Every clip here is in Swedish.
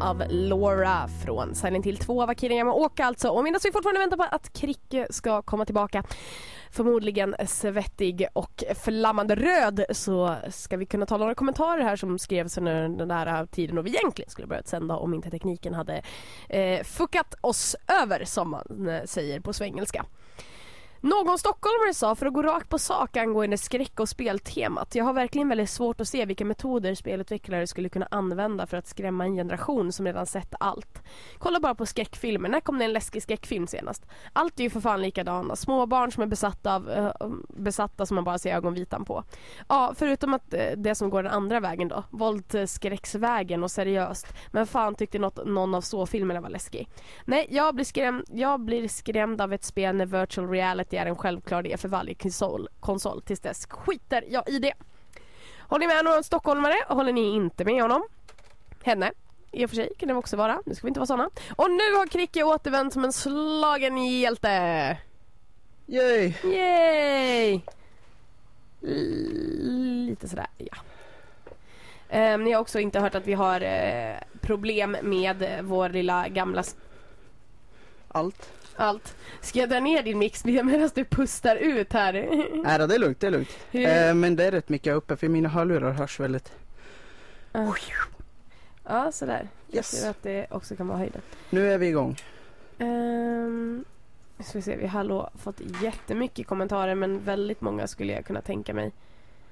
av Laura från Silent Hill 2 av Akira Yamaoka alltså. Och medan vi fortfarande väntar på att Kricke ska komma tillbaka förmodligen svettig och flammande röd så ska vi kunna ta några kommentarer här som skrevs under den där tiden och vi egentligen skulle börjat sända om inte tekniken hade eh, fuckat oss över som man eh, säger på svengelska. Någon stockholmare sa för att gå rakt på sak angående skräck och speltemat. Jag har verkligen väldigt svårt att se vilka metoder spelutvecklare skulle kunna använda för att skrämma en generation som redan sett allt. Kolla bara på skräckfilmer. När kom det en läskig skräckfilm senast? Allt är ju för fan likadana. Småbarn som är besatta av uh, besatta som man bara ser ögonvitan på. Ja, förutom att uh, det som går den andra vägen då. Våldskräcksvägen och seriöst. Men fan tyckte något, någon av så filmerna var läskig. Nej, jag blir, skrämd, jag blir skrämd av ett spel när virtual reality spelet är en självklar idé för varje konsol, konsol tills dess skiter jag i det. Håller ni med någon stockholmare? Håller ni inte med honom? Henne? I och för sig kan det också vara. Nu ska vi inte vara såna. Och nu har Kricke återvänt som en slagen hjälte. Yay! Yay! Lite sådär, ja. Um, ni har också inte hört att vi har uh, problem med vår lilla gamla... Allt allt. Ska jag dra ner din mix medan du pustar ut här? Nej det är lugnt, det är lugnt. Eh, men det är rätt mycket uppe för mina hörlurar hörs väldigt. Uh. Ja, sådär. Yes. Jag ser att det också kan vara höjden. Nu är vi igång. Um, ska vi se, vi har fått jättemycket kommentarer men väldigt många skulle jag kunna tänka mig.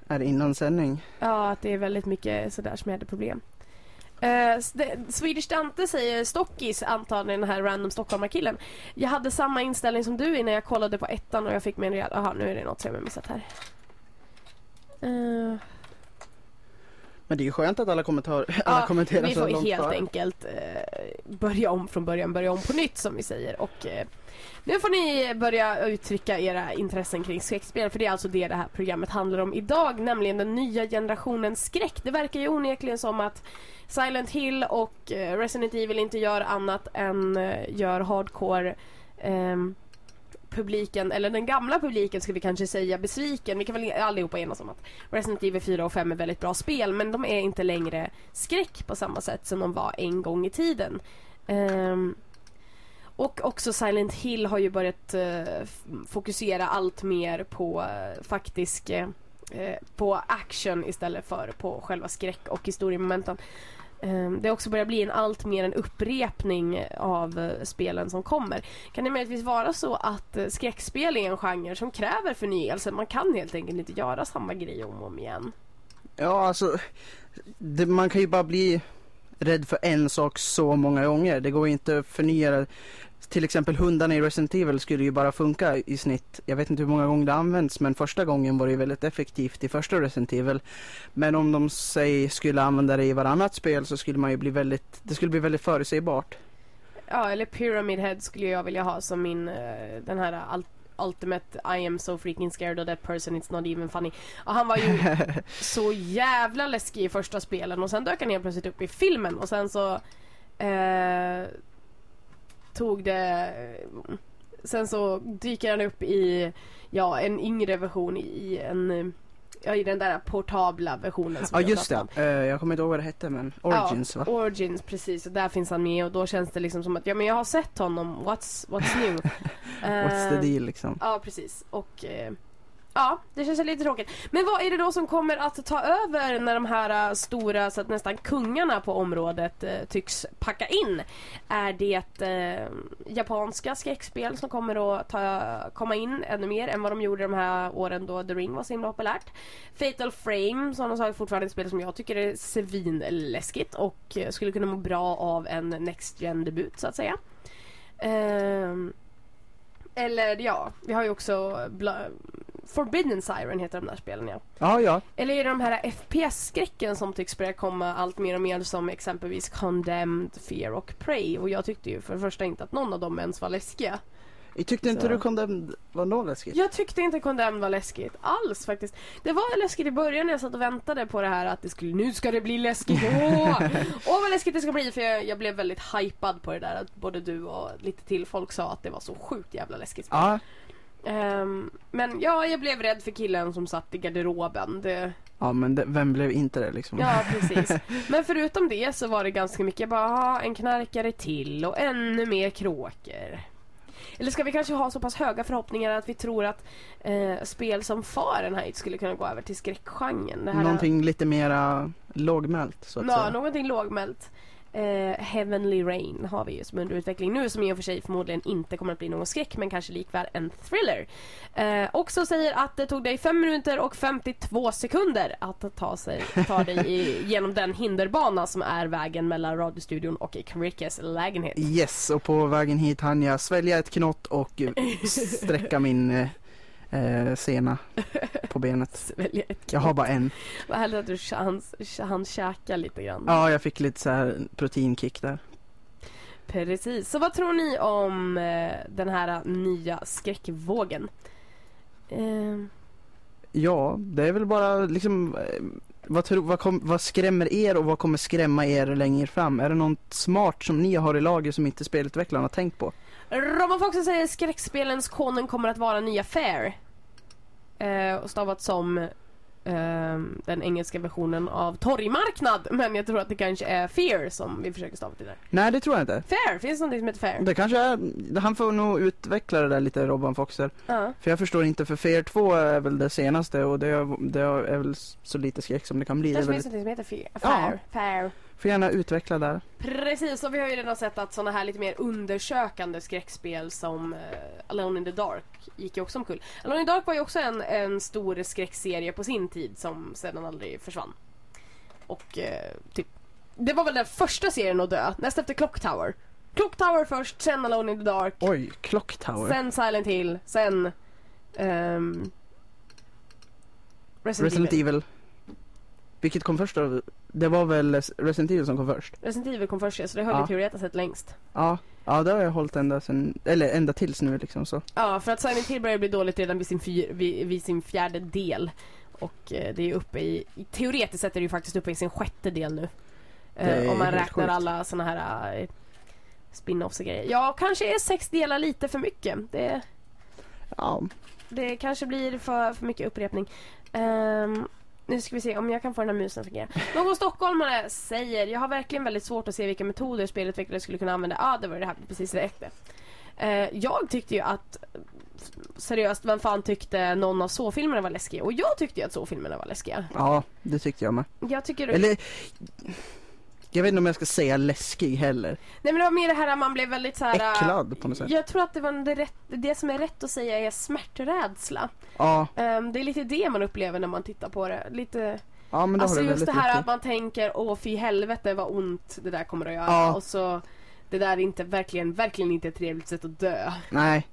Är det innan sändning? Ja, att det är väldigt mycket sådär som hade problem. Uh, Swedish Dante säger Stockis antagligen den här random Stockholmarkillen. Jag hade samma inställning som du innan jag kollade på ettan och jag fick mig en rejäl... Jaha, nu är det något som jag missat här. Uh... Men det är ju skönt att alla, kommentar alla ja, kommenterar så långt Vi får helt enkelt uh, börja om från början, börja om på nytt som vi säger. Och nu får ni börja uttrycka era intressen kring skräckspel för det är alltså det det här programmet handlar om idag, nämligen den nya generationens skräck. Det verkar ju onekligen som att Silent Hill och eh, Resident Evil inte gör annat än eh, gör hardcore eh, publiken, eller den gamla publiken ska vi kanske säga, besviken. Vi kan väl allihopa enas om att Resident Evil 4 och 5 är väldigt bra spel men de är inte längre skräck på samma sätt som de var en gång i tiden. Um, och också Silent Hill har ju börjat uh, fokusera allt mer på uh, faktisk uh, på action istället för på själva skräck och historiemomenten. Ehm, det har också börjat bli en allt mer en upprepning av spelen som kommer. Kan det möjligtvis vara så att skräckspel är en genre som kräver förnyelse? Man kan helt enkelt inte göra samma grej om och om igen. Ja, alltså det, man kan ju bara bli rädd för en sak så många gånger. Det går inte att förnya till exempel hundarna i Resident Evil skulle ju bara funka i snitt. Jag vet inte hur många gånger det används men första gången var det väldigt effektivt i första Resident Evil. Men om de säg skulle använda det i varannat spel så skulle man ju bli väldigt, det skulle bli väldigt förutsägbart. Ja eller Pyramid Head skulle jag vilja ha som min, uh, den här Ultimate I am so freaking scared of that person it's not even funny. Och han var ju så jävla läskig i första spelen och sen dök han helt plötsligt upp i filmen och sen så eh, tog det... Sen så dyker han upp i ja, en yngre version i en... Ja, i den där portabla versionen Ja just det, uh, jag kommer inte ihåg vad det hette men Origins ja, va? Origins precis, och där finns han med och då känns det liksom som att ja men jag har sett honom, what's, what's new? what's the eh, deal liksom? Ja precis och uh, Ja, det känns lite tråkigt. Men vad är det då som kommer att ta över när de här äh, stora, så att nästan kungarna på området eh, tycks packa in? Är det eh, japanska skräckspel som kommer att ta, komma in ännu mer än vad de gjorde de här åren då The Ring var så himla populärt? Fatal Frame, som de sa, är fortfarande ett spel som jag tycker är svinläskigt och skulle kunna må bra av en Next Gen debut så att säga. Eh, eller ja, vi har ju också Forbidden Siren heter de där spelen ja. Ja, ja. Eller är det de här FPS-skräcken som tycks börja komma allt mer och mer som exempelvis Condemned, Fear och Prey. Och jag tyckte ju för det första inte att någon av dem ens var läskiga. Jag tyckte inte du Condemned var något läskigt? Jag tyckte inte Condemned var läskigt alls faktiskt. Det var läskigt i början när jag satt och väntade på det här att det skulle, nu ska det bli läskigt. Åh, Åh vad läskigt det ska bli för jag, jag blev väldigt hypad på det där. Att både du och lite till folk sa att det var så sjukt jävla läskigt. Ja. Ehm, men ja, jag blev rädd för killen som satt i garderoben. Det, Ja men det, vem blev inte det liksom? ja, precis. Men förutom det så var det ganska mycket jag bara, "Aha, en knarkare till och ännu mer kråkor. Eller ska vi kanske ha så pass höga förhoppningar att vi tror att eh, spel som Fahrenheit skulle kunna gå över till skräckgenren? Det här- Någonting lite mera lågmält så att Ja, säga. någonting lågmält. Eh, Heavenly Rain har vi ju som under utveckling nu som i och för sig förmodligen inte kommer att bli någon skräck men kanske likväl en thriller. Eh, också säger att det tog dig 5 minuter och 52 sekunder att ta, sig, ta dig i, genom den hinderbana som är vägen mellan radiostudion och Crickes lägenhet. Yes, och på vägen hit hann jag svälja ett knott och eh, sträcka min eh, sena på benet. Jag har bara en. Vad härligt att du hann, hann käka lite grann. Ja, jag fick lite så här proteinkick där. Precis. Så vad tror ni om eh, den här nya skräckvågen? Eh, Ja, det är väl bara liksom eh, vad, tro, vad, kom, vad skrämmer er och vad kommer skrämma er längre fram? Är det något smart som ni har i lager som inte spelutvecklarna har tänkt på? Robin Fox säger skräckspelens konung kommer att vara nya Fair. Eh, och stavat som eh, den engelska versionen av torgmarknad. Men jag tror att det kanske är Fear som vi försöker stava till där. Nej, det tror jag inte. Fair, finns det någonting som heter Fair? Det kanske är, han får nog utveckla det där lite Robban Foxer. Ja. För jag förstår inte, för Fear 2 är väl det senaste och det, är- det är väl så lite skräck som det kan bli. Det Kanske väl, finns någonting som heter Fear. Ja. Fair. Får gärna utveckla där. Precis, och vi har ju redan sett att sådana här lite mer undersökande skräckspel som eh, Alone in the Dark gick ju också omkull. Alone in the Dark var ju också en, en stor skräckserie på sin tid som sedan aldrig försvann. Och eh, typ, det var väl den första serien att dö, näst efter Clock Tower. Clock Tower först, sen Alone in the Dark, Oj, Clock Tower. sen Silent Hill, sen ehm, Resident, Resident Evil. Evil. Vilket kom först då? Det var väl Resident Evil som kom först? Resident Evil kom först ja, så det höll Ja. teoretiskt sett längst. Ja, ja det har jag hållit ända sen, eller ända tills nu liksom så. Ja, för att Silent Hill börjar bli dåligt redan vid sin, fyr, vid, vid sin fjärde del. Och eh, det är uppe i, teoretiskt sett är det ju faktiskt uppe i sin sjätte del nu. Eh, om man räknar sjukt. alla såna här eh, spin-offs och grejer. Ja, kanske är sex delar lite för mycket. Det, Ja, det kanske blir för, för mycket upprepning. Ehm, nu ska vi se om jag kan få den här musen att fungera. Någon stockholmare säger Jag har verkligen väldigt svårt att se vilka metoder spelutvecklare skulle kunna använda. Ja, ah, det var det här precis räckte. Eh, jag tyckte ju att Seriöst, vem fan tyckte någon av så-filmerna var läskiga? Och jag tyckte ju att så-filmerna var läskiga. ja det tyckte jag med. Jag tycker... Eller, jag vet inte om jag ska säga läskig heller. Nej men det var mer det här att man blev väldigt så här. äh, Äcklad på något sätt. Jag tror att det, var det, rätt, det som är rätt att säga är smärträdsla. Ja, Ehm, det är lite det man upplever när man tittar på det. Lite... ja men det Alltså just det här att man tänker åh fy helvete vad ont det där kommer att göra Ja. och så det där är inte verkligen, verkligen inte ett trevligt sätt att dö. Nej.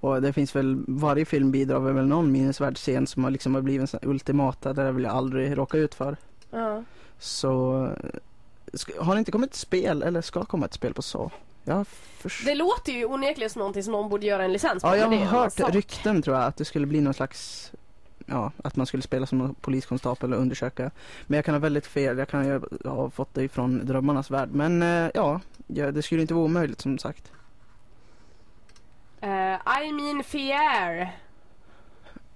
Och det finns väl, varje film bidrar väl någon minnesvärd scen som har liksom har blivit en sån ultimata, där vill jag aldrig råka ut för. Ja. Så, har det inte kommit ett spel, eller ska komma ett spel på så? Det låter ju onekligen som någonting som någon borde göra en licens på. Ja, jag har hört rykten tror jag, att det skulle bli någon slags Ja, att man skulle spela som poliskonstapel och undersöka. Men jag kan ha väldigt fel, jag kan ha fått det ifrån drömmarnas värld. Men eh, ja, det skulle inte vara omöjligt som sagt. Eh, I mean fear.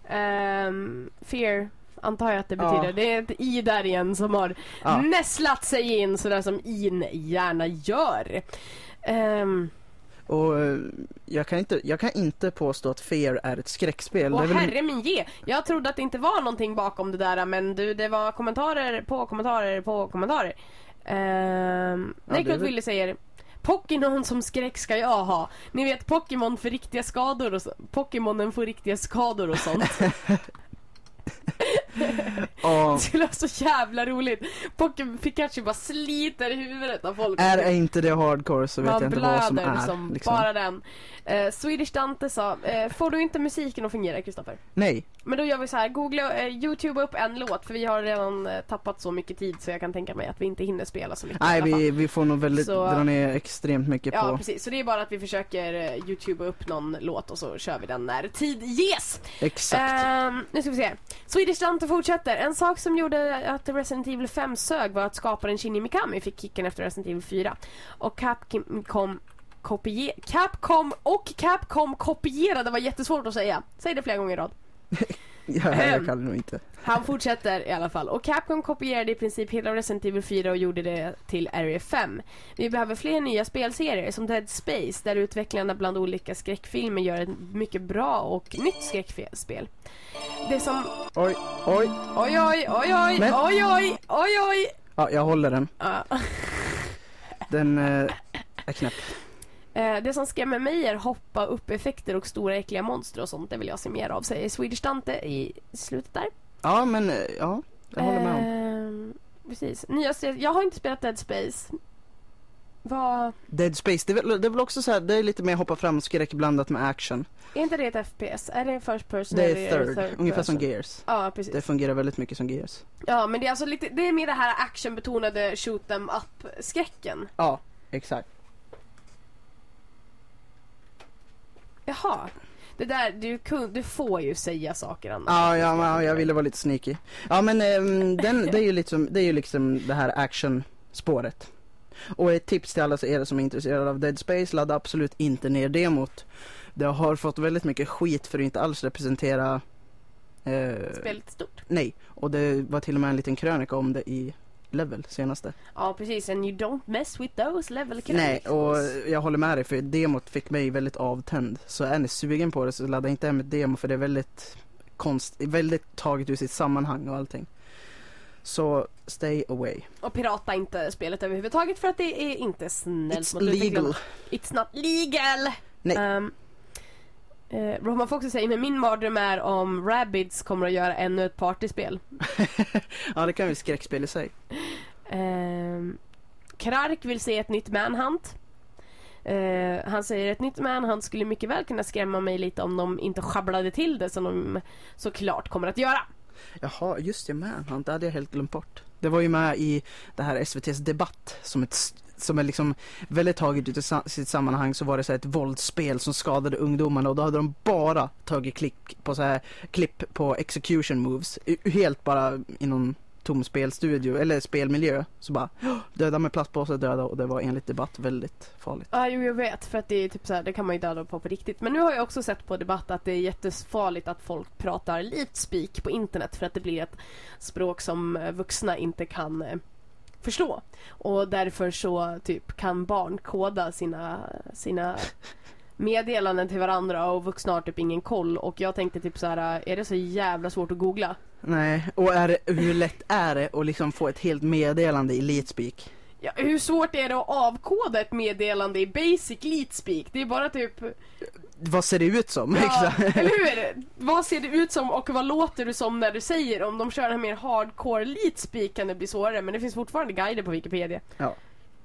Ehm, fear antar jag att det Ja. betyder. Det är ett i där igen som har Ja. nästlat sig in sådär som in gärna gör. Ehm, Och eh, jag kan, inte, jag kan inte påstå att Fear är ett skräckspel. är väl, herre min ge, jag trodde att det inte var någonting bakom det där men du, det var kommentarer på kommentarer på kommentarer. Ehm, Ja, väl- Wille säger Pokémon som skräck ska jag ha. Ni vet Pokémon för riktiga skador och så. Pokémonen får riktiga skador och sånt. ja, Det skulle vara så jävla roligt. Pokémon Pikachu bara sliter i huvudet av folk. är inte det hardcore så vet jag inte vad som är. som liksom. bara den. Eh, Swedish Dante sa, eh, får du inte musiken att fungera Kristoffer? Nej, Men då gör vi så här, googla, eh, youtube upp en låt för vi har redan eh, tappat så mycket tid så jag kan tänka mig att vi inte hinner spela så mycket nej vi, vi får nog väldigt Så- dra ner extremt mycket Ja på. precis, så det är bara att vi försöker eh, youtube upp någon låt och så kör vi den när tid ges. Exakt. Ehm, nu ska vi se. Swedish Dante fortsätter. En sak som gjorde att Resident Evil 5 sög var att skaparen Shinji Mikami fick kicken efter Resident Evil 4. Och Capcom kopierade... Capcom och Capcom kopierade var jättesvårt att säga. Säg det flera gånger i rad. Ja, jag kan det nog inte. Han fortsätter i alla fall. Och Capcom kopierade i princip hela Resident Evil 4 och gjorde det till Area 5. Vi behöver fler nya spelserier som Dead Space där utvecklarna bland olika skräckfilmer gör ett mycket bra och nytt skräckspel. Det som... Oj, oj. Oj, oj, oj, oj, Men- oj, oj, oj, oj. Ja, jag håller den. Ja. Den eh, är knäpp. Eh, Det som skrämmer mig är hoppa upp-effekter och stora äckliga monster och sånt. Det vill jag se mer av, säger Swedish Dante i slutet där. Ja, men eh, ja, jag håller med om. Ehm, Precis. Nyaste, jag har inte spelat Dead Space. Vad... Dead Space, det är, väl, det är väl också så här, det är lite mer hoppa fram skräck blandat med action. Är inte det ett FPS? Är det first person Det eller är third, ungefär som person? Gears. Ja, precis. Det fungerar väldigt mycket som Gears. Ja, men det är alltså lite, det är mer det här actionbetonade shoot them up skräcken. Ja, exakt. Jaha. Det där, du, kun, du får ju säga saker annars. Ja, ja, ja, jag ville vara lite sneaky. Ja, men ehm, den, det är ju liksom, det är ju liksom det här action-spåret. Och ett tips till alla er som är intresserade av Dead Space, ladda absolut inte ner demot. Det har fått väldigt mycket skit för att inte alls representera eh, Spelet stort. Nej, och det var till och med en liten krönika om det i Level senaste. Ja, precis. And you don't mess with those level Nej, chronicles. och jag håller med dig för demot fick mig väldigt avtänd. Så är ni sugen på det så ladda inte hem ett demo för det är väldigt konst, väldigt taget ur sitt sammanhang och allting. Så stay away. Och pirata inte spelet överhuvudtaget för att det är inte snällt It's mot legal. It's not legal! Nej. Um, eh, Roman Fox säger, men min mardröm är om Rabbids kommer att göra ännu ett partyspel. Ja, det kan bli skräckspel i sig. Um, Krark vill se ett nytt Manhunt. Eh, han säger ett nytt Manhunt skulle mycket väl kunna skrämma mig lite om de inte sjabblade till det som de såklart kommer att göra. Jaha, just det, Manhunt, det hade jag helt glömt bort. Det var ju med i det här SVT's debatt som ett som är liksom väldigt taget ut i sa- sitt sammanhang så var det så här ett våldsspel som skadade ungdomarna och då hade de bara tagit klick på så här klipp på execution moves. Helt bara i någon tom spelstudio eller spelmiljö. Så bara döda med plastpåse döda och det var enligt debatt väldigt farligt. Ja, ah, jo jag vet för att det är typ så här, det kan man ju döda på på riktigt. Men nu har jag också sett på debatt att det är jättefarligt att folk pratar leet-speak på internet för att det blir ett språk som vuxna inte kan eh, förstå. Och därför så typ kan barn koda sina, sina meddelanden till varandra och vuxna har typ ingen koll. Och jag tänkte typ så här, är det så jävla svårt att googla? Nej, och är det, hur lätt är det att liksom få ett helt meddelande i Leetspeak? Ja, hur svårt är det att avkoda ett meddelande i basic leet-speak? Det är bara typ Vad ser det ut som? Ja, Exakt. eller hur? Vad ser det ut som och vad låter du som när du säger? Om de kör den här mer hardcore leet-speak kan det bli svårare men det finns fortfarande guider på Wikipedia.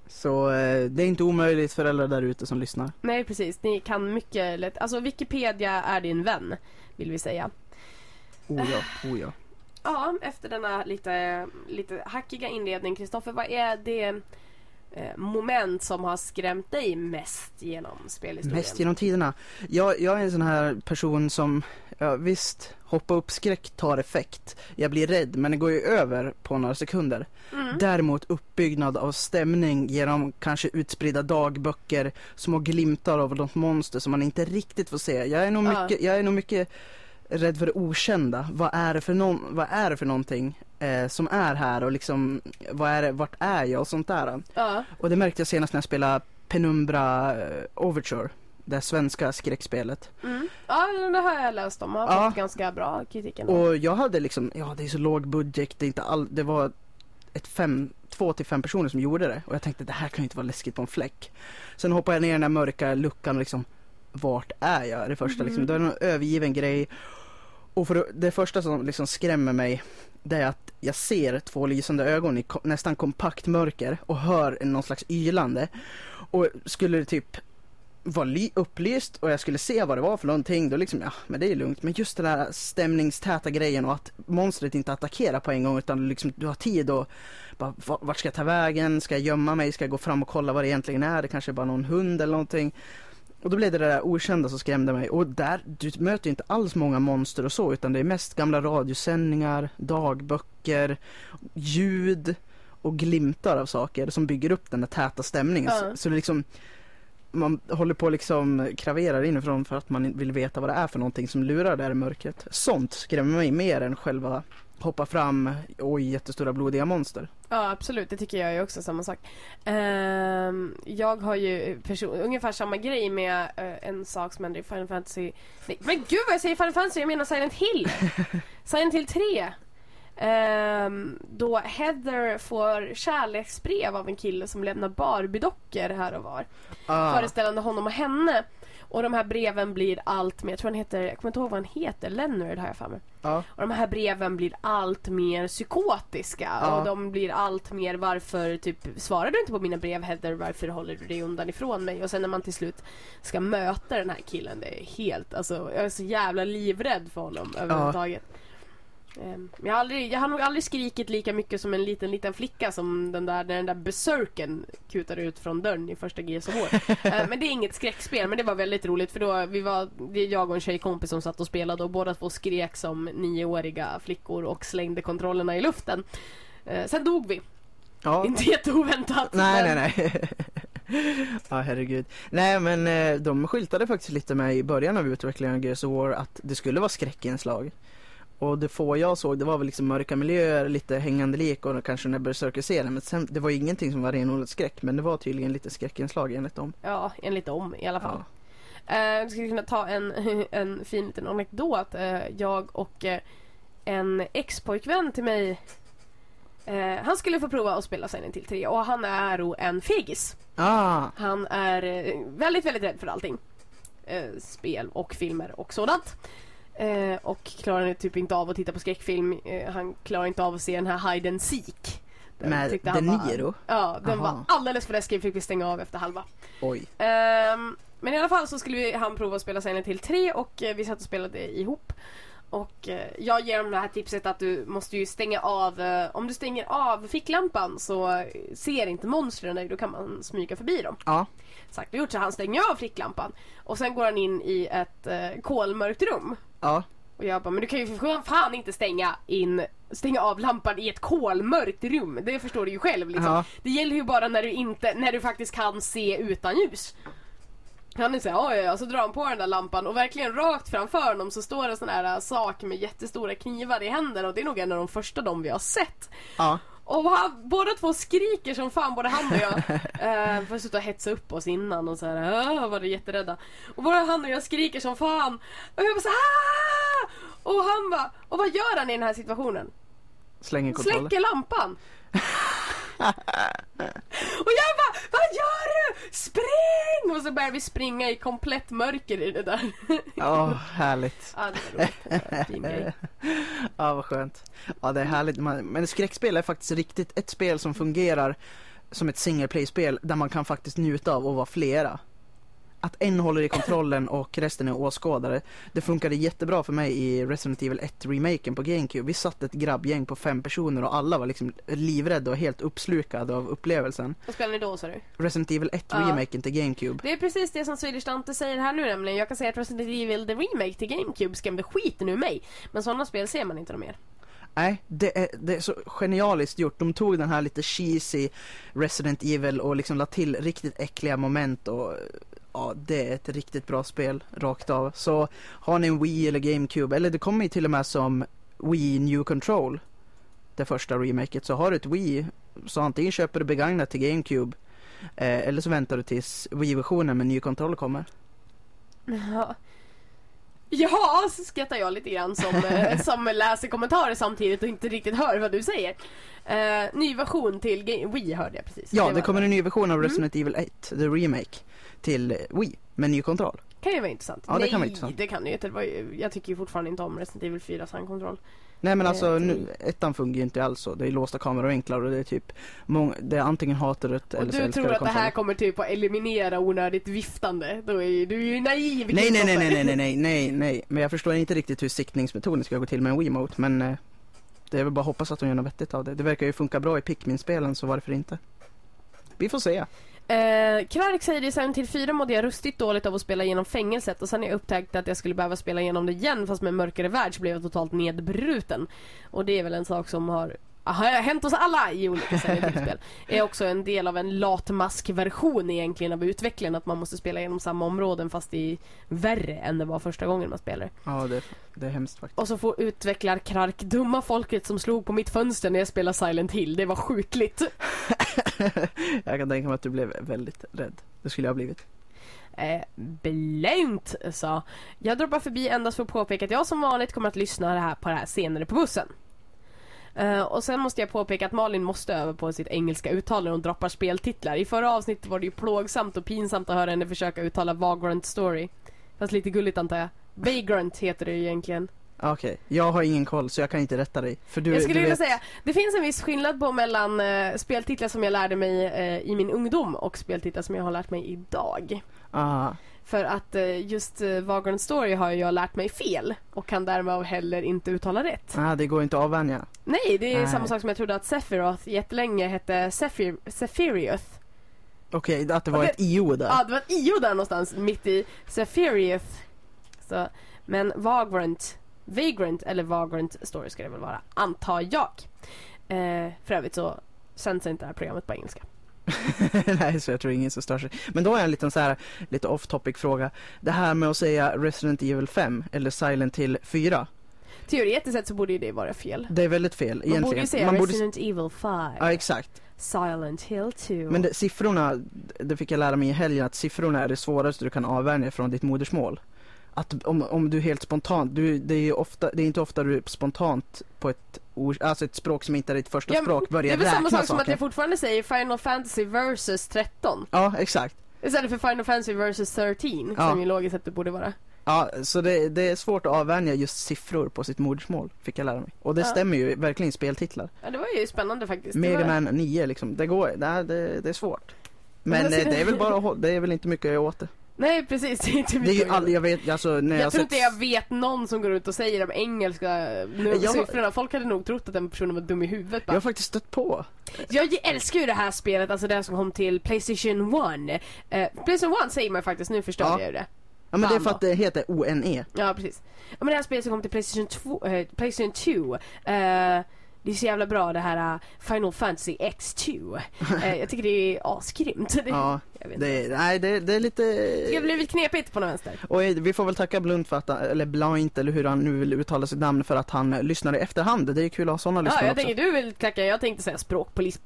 Så eh, det är inte omöjligt för alla där ute som lyssnar. Nej precis, ni kan mycket lätt. Alltså Wikipedia är din vän, vill vi säga. Oh ja, oh ja. Ja, efter denna lite, lite hackiga inledning, Kristoffer, vad är det eh, moment som har skrämt dig mest genom spelhistorien? Mest genom tiderna. Jag, jag är en sån här person som, ja, visst, hoppa upp skräck tar effekt. Jag blir rädd men det går ju över på några sekunder. Mm. Däremot uppbyggnad av stämning genom kanske utspridda dagböcker, små glimtar av något monster som man inte riktigt får se. Jag är nog Ja. mycket, jag är nog mycket rädd för det okända. Vad är det för, någon, vad är det för någonting eh, som är här och liksom, vad är det, vart är jag och sånt där. Ja, Och det märkte jag senast när jag spelade Penumbra eh, Overture, det svenska skräckspelet. mm. ja, det har jag läst om. Har Ja. fått ganska bra kritik. Och jag hade liksom, ja det är så låg budget, det är inte all, det var ett fem, två till fem personer som gjorde det och jag tänkte det här kan ju inte vara läskigt på en fläck. Sen hoppade jag ner i den där mörka luckan och liksom, vart är jag? Det första liksom, Mhm. det är någon övergiven grej. Och för det, första som liksom skrämmer mig, det är att jag ser två lysande ögon i ko- nästan kompakt mörker och hör någon slags ylande. Och skulle det typ vara upplyst och jag skulle se vad det var för någonting, då liksom, ja men det är lugnt. Men just den här stämningstäta grejen och att monstret inte attackerar på en gång utan liksom, du har tid och bara, vart ska jag ta vägen? Ska jag gömma mig? Ska jag gå fram och kolla vad det egentligen är? Det kanske är bara någon hund eller någonting. Och då blev det det där okända som skrämde mig. Och där, du möter ju inte alls många monster och så utan det är mest gamla radiosändningar, dagböcker, ljud och glimtar av saker som bygger upp den där täta stämningen. Ja. Så, så det liksom man håller på liksom kraverar inifrån för att man vill veta vad det är för någonting som lurar där i mörkret. Sånt skrämmer mig mer än själva hoppa fram, oj jättestora blodiga monster. Ja absolut, det tycker jag är också samma sak. Ehm, jag har ju person- ungefär samma grej med eh, en sak som händer i Final Fantasy... Nej, men gud vad jag säger Final Fantasy, jag menar Silent Hill! Silent Hill 3. Ehm, då Heather får kärleksbrev av en kille som lämnar Barbie-dockor här och var. Ah, Föreställande honom och henne. Och de här breven blir allt mer, jag tror han heter, jag kommer inte ihåg vad han heter, Leonard har jag för mig. ja, Och de här breven blir allt mer psykotiska Ja. och de blir allt mer varför typ svarar du inte på mina brev Heather, varför håller du dig undan ifrån mig? Och sen när man till slut ska möta den här killen, det är helt, alltså jag är så jävla livrädd för honom överhuvudtaget. Men jag har, aldrig, jag har nog aldrig skrikit lika mycket som en liten liten flicka som den där den där besöken kutar ut från dörren i första Gears of War. Eh, Men det är inget skräckspel men det var väldigt roligt för då vi var, det är jag och en tjejkompis som satt och spelade och båda två skrek som nioåriga flickor och slängde kontrollerna i luften. Eh, Sen dog vi. ja. Inte jätteoväntat. Nej, men- nej, nej. Ja, herregud. Nej, men eh, de skyltade faktiskt lite med i början av utvecklingen av Gears of War att det skulle vara skräckinslag. Och det få jag såg, det var väl liksom mörka miljöer, lite hängande lik och kanske den där berserker-scenen. Men sen, det var ingenting som var renodlat skräck, men det var tydligen lite skräckinslag enligt dem. Ja, enligt dem i alla fall. Ja. Eh, Jag skulle kunna ta en, en fin liten anekdot. Eh, Jag och eh, en ex-pojkvän till mig eh, han skulle få prova att spela Silent Hill 3 och han är då en fegis. Ah, Han är eh, väldigt, väldigt rädd för allting. Eh, spel och filmer och sådant. Eh, och klarar typ inte av att titta på skräckfilm. Eh, han klarar inte av att se den här Hide and Seek. Den med De var- Niro? Ja, den Aha. var alldeles för läskig. Fick vi stänga av efter halva. Oj. Ehm, men i alla fall så skulle vi, han prova att spela Silent Hill 3 och eh, vi satt och spelade ihop. Och eh, jag ger dem det här tipset att du måste ju stänga av, eh, om du stänger av ficklampan så eh, ser inte monstren dig, då kan man smyga förbi dem. Ja. Sagt och gjort så han stänger av ficklampan. Och sen går han in i ett eh, kolmörkt rum. Ja. Och jag bara, men du kan ju för fan inte stänga in Stänga av lampan i ett kolmörkt rum. Det förstår du ju själv liksom. Ja. Det gäller ju bara när du inte, när du faktiskt kan se utan ljus. Han är såhär, oj, oj, oj, så drar han på den där lampan och verkligen rakt framför honom så står det sån här äh, sak med jättestora knivar i händerna och det är nog en av de första de vi har sett. Ja. Och han, båda två skriker som fan, både han och jag. eh, för att sluta hetsa upp oss innan och så här, var det jätterädda. Och både han och jag skriker som fan. Och jag bara så här, "Ah!" Och han bara, och vad gör han i den här situationen? Slänger kontrollen. Släcker lampan. och jag bara, vad gör du? Spring! Och så börjar vi springa i komplett mörker i det där. Ja, härligt. ja, det roligt. Ja, vad skönt. Ja, det är härligt. Men skräckspel är faktiskt riktigt ett spel som fungerar som ett single play-spel där man kan faktiskt njuta av att vara flera. Att en håller i kontrollen och resten är åskådare. Det funkade jättebra för mig i Resident Evil 1-remaken på GameCube. Vi satt ett grabbgäng på fem personer och alla var liksom livrädda och helt uppslukade av upplevelsen. Vad spelar ni då sa du? Resident Evil Ja. 1-remaken till GameCube. Det är precis det som Swedish Dante säger här nu nämligen. Jag kan säga att Resident Evil The Remake till GameCube skrämde skiten ur mig. Men sådana spel ser man inte mer. Nej, det är, det är så genialiskt gjort. De tog den här lite cheesy Resident Evil och liksom la till riktigt äckliga moment och ja, det är ett riktigt bra spel rakt av. Så har ni en Wii eller GameCube, eller det kommer ju till och med som Wii New Control, det första remaket, så har du ett Wii, så antingen köper du begagnat till GameCube eh, eller så väntar du tills Wii-versionen med ny kontroll kommer. Ja. Ja, så skrattar jag lite grann som, eh, som läser kommentarer samtidigt och inte riktigt hör vad du säger. Eh, ny version till Ga- Wii hörde jag precis. Ja, var- det kommer en ny version av Mm. Resident Evil 1, the remake, till Wii med ny kontroll. kan ju vara intressant. Ja, det Nej, kan vara intressant. det kan ju inte. Det var ju- Jag tycker ju fortfarande inte om Resident Evil 4 handkontroll. Nej men alltså Eh, nu, ettan fungerar ju inte alls så. Det är låsta kameror och det är typ många, det är antingen hatar du det Och eller så du älskar tror du att det här kommer typ att eliminera onödigt viftande. Då är ju, du är ju naiv Nej nej nej nej nej nej nej nej Men jag förstår inte riktigt hur siktningsmetoden ska gå till med en Wiimote men eh, Det är väl bara att hoppas att de gör något vettigt av det. Det verkar ju funka bra i Pikmin-spelen så varför inte? Vi får se. Eh, Kvark säger i Silent till 4 mådde jag rustigt dåligt av att spela igenom fängelset och sen när jag upptäckte att jag skulle behöva spela igenom det igen fast med en mörkare värld så blev jag totalt nedbruten. Och det är väl en sak som har har hänt oss alla i olika Hill-spel. är också en del av en latmask-version egentligen av utvecklingen. Att man måste spela genom samma områden fast i värre än det var första gången man spelade. Ja, det, det är hemskt faktiskt. Och så får utvecklar Krark dumma folket som slog på mitt fönster när jag spelade Silent Hill. Det var sjukligt. jag kan tänka mig att du blev väldigt rädd. Det skulle jag ha blivit. Eh, blönt sa. Jag droppar förbi endast för att påpeka att jag som vanligt kommer att lyssna på det här senare på bussen. Uh, och sen måste jag påpeka att Malin måste öva på sitt engelska uttal när hon droppar speltitlar. I förra avsnittet var det ju plågsamt och pinsamt att höra henne försöka uttala Vagrant Story. Fast lite gulligt antar jag. Vagrant heter det ju egentligen. Okej, okay. jag har ingen koll så jag kan inte rätta dig. För du, jag skulle du vilja vet... säga, det finns en viss skillnad på mellan uh, speltitlar som jag lärde mig uh, i min ungdom och speltitlar som jag har lärt mig idag. Aha. För att uh, just uh, Vagrant Story har jag lärt mig fel och kan därmed heller inte uttala rätt. Ah, det går inte att avvänja. Nej, det är Nej. samma sak som jag trodde att Sephiroth jättelänge hette Sephir Sephiroth. Okej, okay, att det var det, ett IO där. Ja, det var ett IO där någonstans mitt i Sephiroth. Så, men Vagrant Vagrant eller Vagrant Story ska det väl vara, antar jag. Eh, för övrigt så sänds inte det här programmet på engelska. Nej, så jag tror ingen som stör sig. Men då har jag en liten så här, lite off topic fråga. Det här med att säga Resident Evil 5 eller Silent Hill 4. Teoretiskt sett så borde ju det vara fel. Det är väldigt fel egentligen. Man borde ju säga Man Resident borde... Evil 5. Ja, exakt. Silent Hill 2. Men det, siffrorna, det fick jag lära mig i helgen att siffrorna är det svåraste du kan avvänja från ditt modersmål att om, om du helt spontant, du, det, är ofta, det är inte ofta du spontant på ett, alltså ett språk som inte är ditt första ja, språk börjar räkna saker. Det är väl samma sak som att jag fortfarande säger Final Fantasy versus 13. Ja, exakt. Istället för Final Fantasy versus 13 ja. som ju logiskt sett det borde vara. Ja, så det, det, är svårt att avvänja just siffror på sitt modersmål, fick jag lära mig. Och det ja. stämmer ju verkligen speltitlar. Ja, det var ju spännande faktiskt. Mega Man 9 liksom, det går, det, det, det är svårt. Men det, det är väl bara, det är väl inte mycket åt det. Nej precis, det är inte Det är ju all, jag vet, alltså när jag, jag tror inte jag vet någon som går ut och säger de engelska jag... siffrorna. Folk hade nog trott att den personen var dum i huvudet bara. Jag har faktiskt stött på. Jag älskar ju det här spelet, alltså det som kom till Playstation 1. Eh, Playstation 1 säger man faktiskt, nu förstår ja. jag ju det. Ja men det är för att det heter ONE. Ja precis. Ja men det här spelet som kom till Playstation 2, äh, Playstation 2 äh, det är så jävla bra det här uh, Final Fantasy X2. uh, jag tycker det är asgrymt. ja, det är, nej, det, det är lite... Det har blivit knepigt på något vänster. Och vi får väl tacka Blunt för att, eller Blind eller hur han nu vill uttala sitt namn för att han lyssnar i efterhand. Det är kul att ha sådana lyssnare Ja, jag också. tänker du vill tacka, jag tänkte säga språkpolis.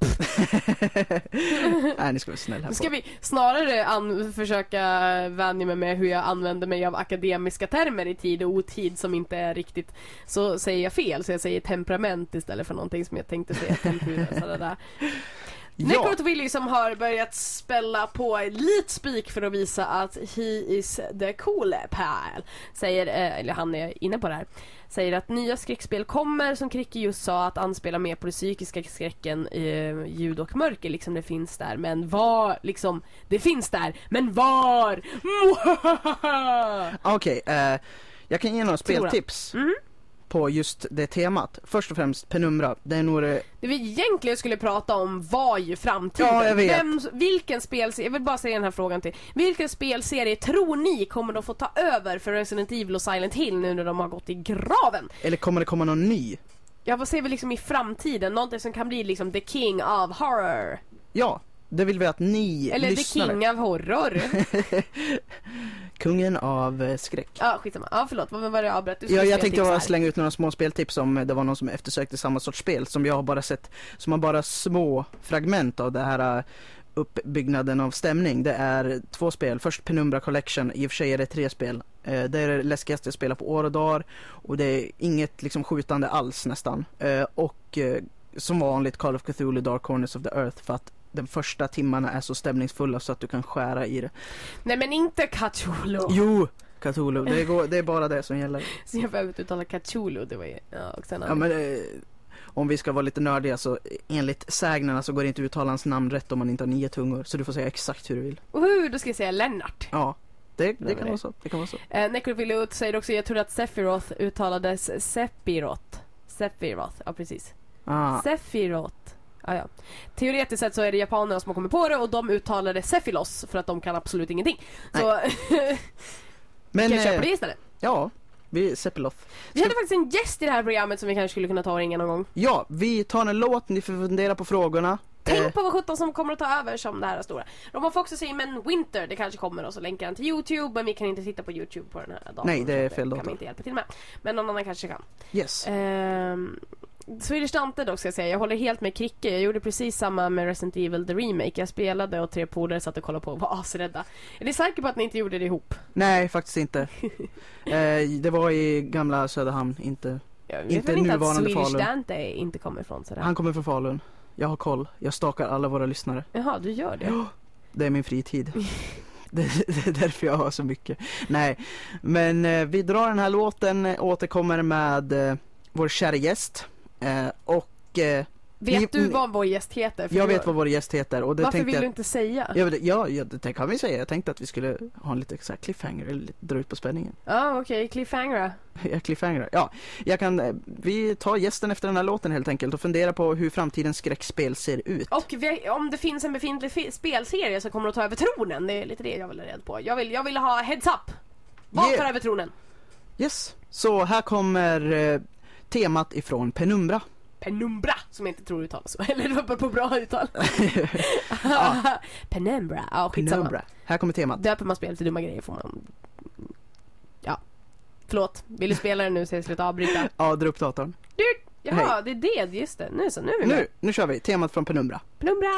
nej, ni ska vara snälla här Ska vi snarare an- försöka vänja mig med hur jag använder mig av akademiska termer i tid och otid som inte är riktigt, så säger jag fel, så jag säger temperament istället för någonting som jag tänkte säga tempura sådär. Ja. Willy som har börjat spela på elitspik för att visa att he is the cool pal. Säger, eh, eller han är inne på det här. Säger att nya skräckspel kommer som Kricke just sa att anspela mer på den psykiska skräcken eh, ljud och mörker liksom det finns där. Men var, liksom, det finns där, men var? Okej, okay, eh, jag kan ge några speltips. Mm på just det temat. Först och främst Penumbra, det är nog det... Det vi egentligen skulle prata om var ju framtiden. Ja, jag vet. Vem, vilken spelserie, jag vill bara säga den här frågan till. Vilken spelserie tror ni kommer att få ta över för Resident Evil och Silent Hill nu när de har gått i graven? Eller kommer det komma någon ny? Ja, vad ser vi liksom i framtiden? Någonting som kan bli liksom the king of horror. Ja, det vill vi att ni Eller lyssnare... the king of horror. Kungen av eh, skräck. Ja, skitsamma. Ja, förlåt. Vad var det jag avbröt? Ja, jag tänkte bara slänga ut några små speltips om det var någon som eftersökte samma sorts spel som jag har bara sett, som har bara små fragment av det här eh, uppbyggnaden av stämning. Det är två spel. Först Penumbra Collection, i och för sig är det tre spel. Eh, det är det läskigaste jag spelar på år och dagar och det är inget liksom skjutande alls nästan. och som vanligt Call of Cthulhu Dark Corners of the Earth för att de första timmarna är så stämningsfulla så att du kan skära i det. Nej men inte Cthulhu! Jo! Cthulhu, det, går, det är bara det som gäller. Så jag behöver inte uttala Cthulhu, det var ju, ja, och sen ja men eh, om vi ska vara lite nördiga så enligt sägnerna så går det inte att uttala hans namn rätt om man inte har nio tungor. Så du får säga exakt hur du vill. Oho, då ska jag säga Lennart. Ja. Det, det, kan, vara så. det kan vara så. Eh, Necrophilot säger också, jag trodde att Sephiroth uttalades Sephiroth. Sephiroth, ja precis. Ah. Sephiroth. Ah, ja. Teoretiskt sett så är det japanerna som har kommit på det och de uttalar det Sephilos för att de kan absolut ingenting. Så Men, kan jag köpa det istället? Ja, Vi Seppiloth. Vi hade faktiskt en gäst i det här programmet som vi kanske skulle kunna ta och ringa någon gång. Ja, vi tar en låt, ni får fundera på frågorna. Tänk Eh, på vad sjutton som kommer att ta över som det här stora. Roman Fox säger men Winter, det kanske kommer och så länkar han till Youtube men vi kan inte titta på Youtube på den här datorn. Nej, det är fel kan dator. vi inte hjälpa till med. Men någon annan kanske kan. yes. Ehm, Swedish Dante dock ska jag säga, jag håller helt med Kricke. Jag gjorde precis samma med Resident Evil The Remake. Jag spelade och tre polare satt och kollade på och var asrädda. Är ni säkra på att ni inte gjorde det ihop? Nej, faktiskt inte. eh, det var i gamla Söderhamn, inte. Jag vet Inte inte att nuvarande Swedish Falun. Dante inte kommer ifrån sådär. Han kommer från Falun. Jag har koll. Jag stakar alla våra lyssnare. Jaha, du gör det? Det är min fritid. Det, är därför jag har så mycket. Nej, men eh, vi drar den här låten, återkommer med eh, vår kära gäst. Eh, och eh, Vet Ni- du vad vår gäst heter? För jag vet vad vår gäst heter och det Varför vill jag... du inte säga? Ja, det- ja, ja, det kan vi säga. Jag tänkte att vi skulle ha en lite så här cliffhanger, lite dra ut på spänningen. Ja, okej. Cliffhanger. Ja, cliffhanger. Ja, jag kan, eh, vi tar gästen efter den här låten helt enkelt och funderar på hur framtidens skräckspel ser ut. Och vi, om det finns en befintlig fi- spelserie som kommer att ta över tronen, det är lite det jag vill reda på. Jag vill, jag vill ha heads up! Vad Yeah. tar över tronen? Yes, så här kommer temat ifrån Penumbra. Penumbra, som jag inte tror uttalas så. Eller det var på bra uttal. Penumbra, ja skitsamma. Penumbra. Här kommer temat. Döper man spel till dumma grejer får man... Ja. Förlåt, vill du spela den nu så jag slutar avbryta? Ja, dra upp datorn. Jaha, det är det, just det. Nu så, nu är vi med. Nu, nu kör vi. Temat från Penumbra. Penumbra!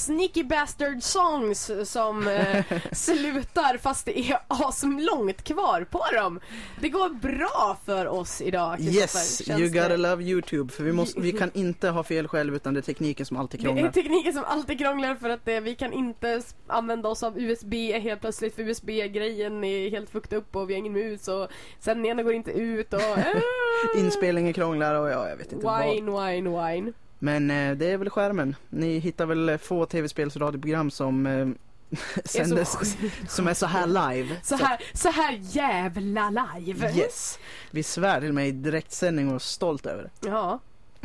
Sneaky Bastard Songs som eh, slutar fast det är aslångt kvar på dem. Det går bra för oss idag Kristoffer. Yes, Känns you gotta det? love YouTube. För vi, måste, vi kan inte ha fel själv utan det är tekniken som alltid Det är krånglar. tekniken som alltid krånglar för att eh, vi kan inte använda oss av USB helt plötsligt för USB-grejen är helt fucked upp och vi har ingen mus och sändningarna går inte ut och... eh, Inspelningen krånglar och ja, jag vet inte vad. Wine, wine, wine. Men eh, det är väl skärmen. Ni hittar väl få tv-spelsradioprogram som eh, Är sändes, så, som är så här live. så, här, så här jävla live. Yes! Vi svär till och med i direktsändning och är stolt över det. Ja.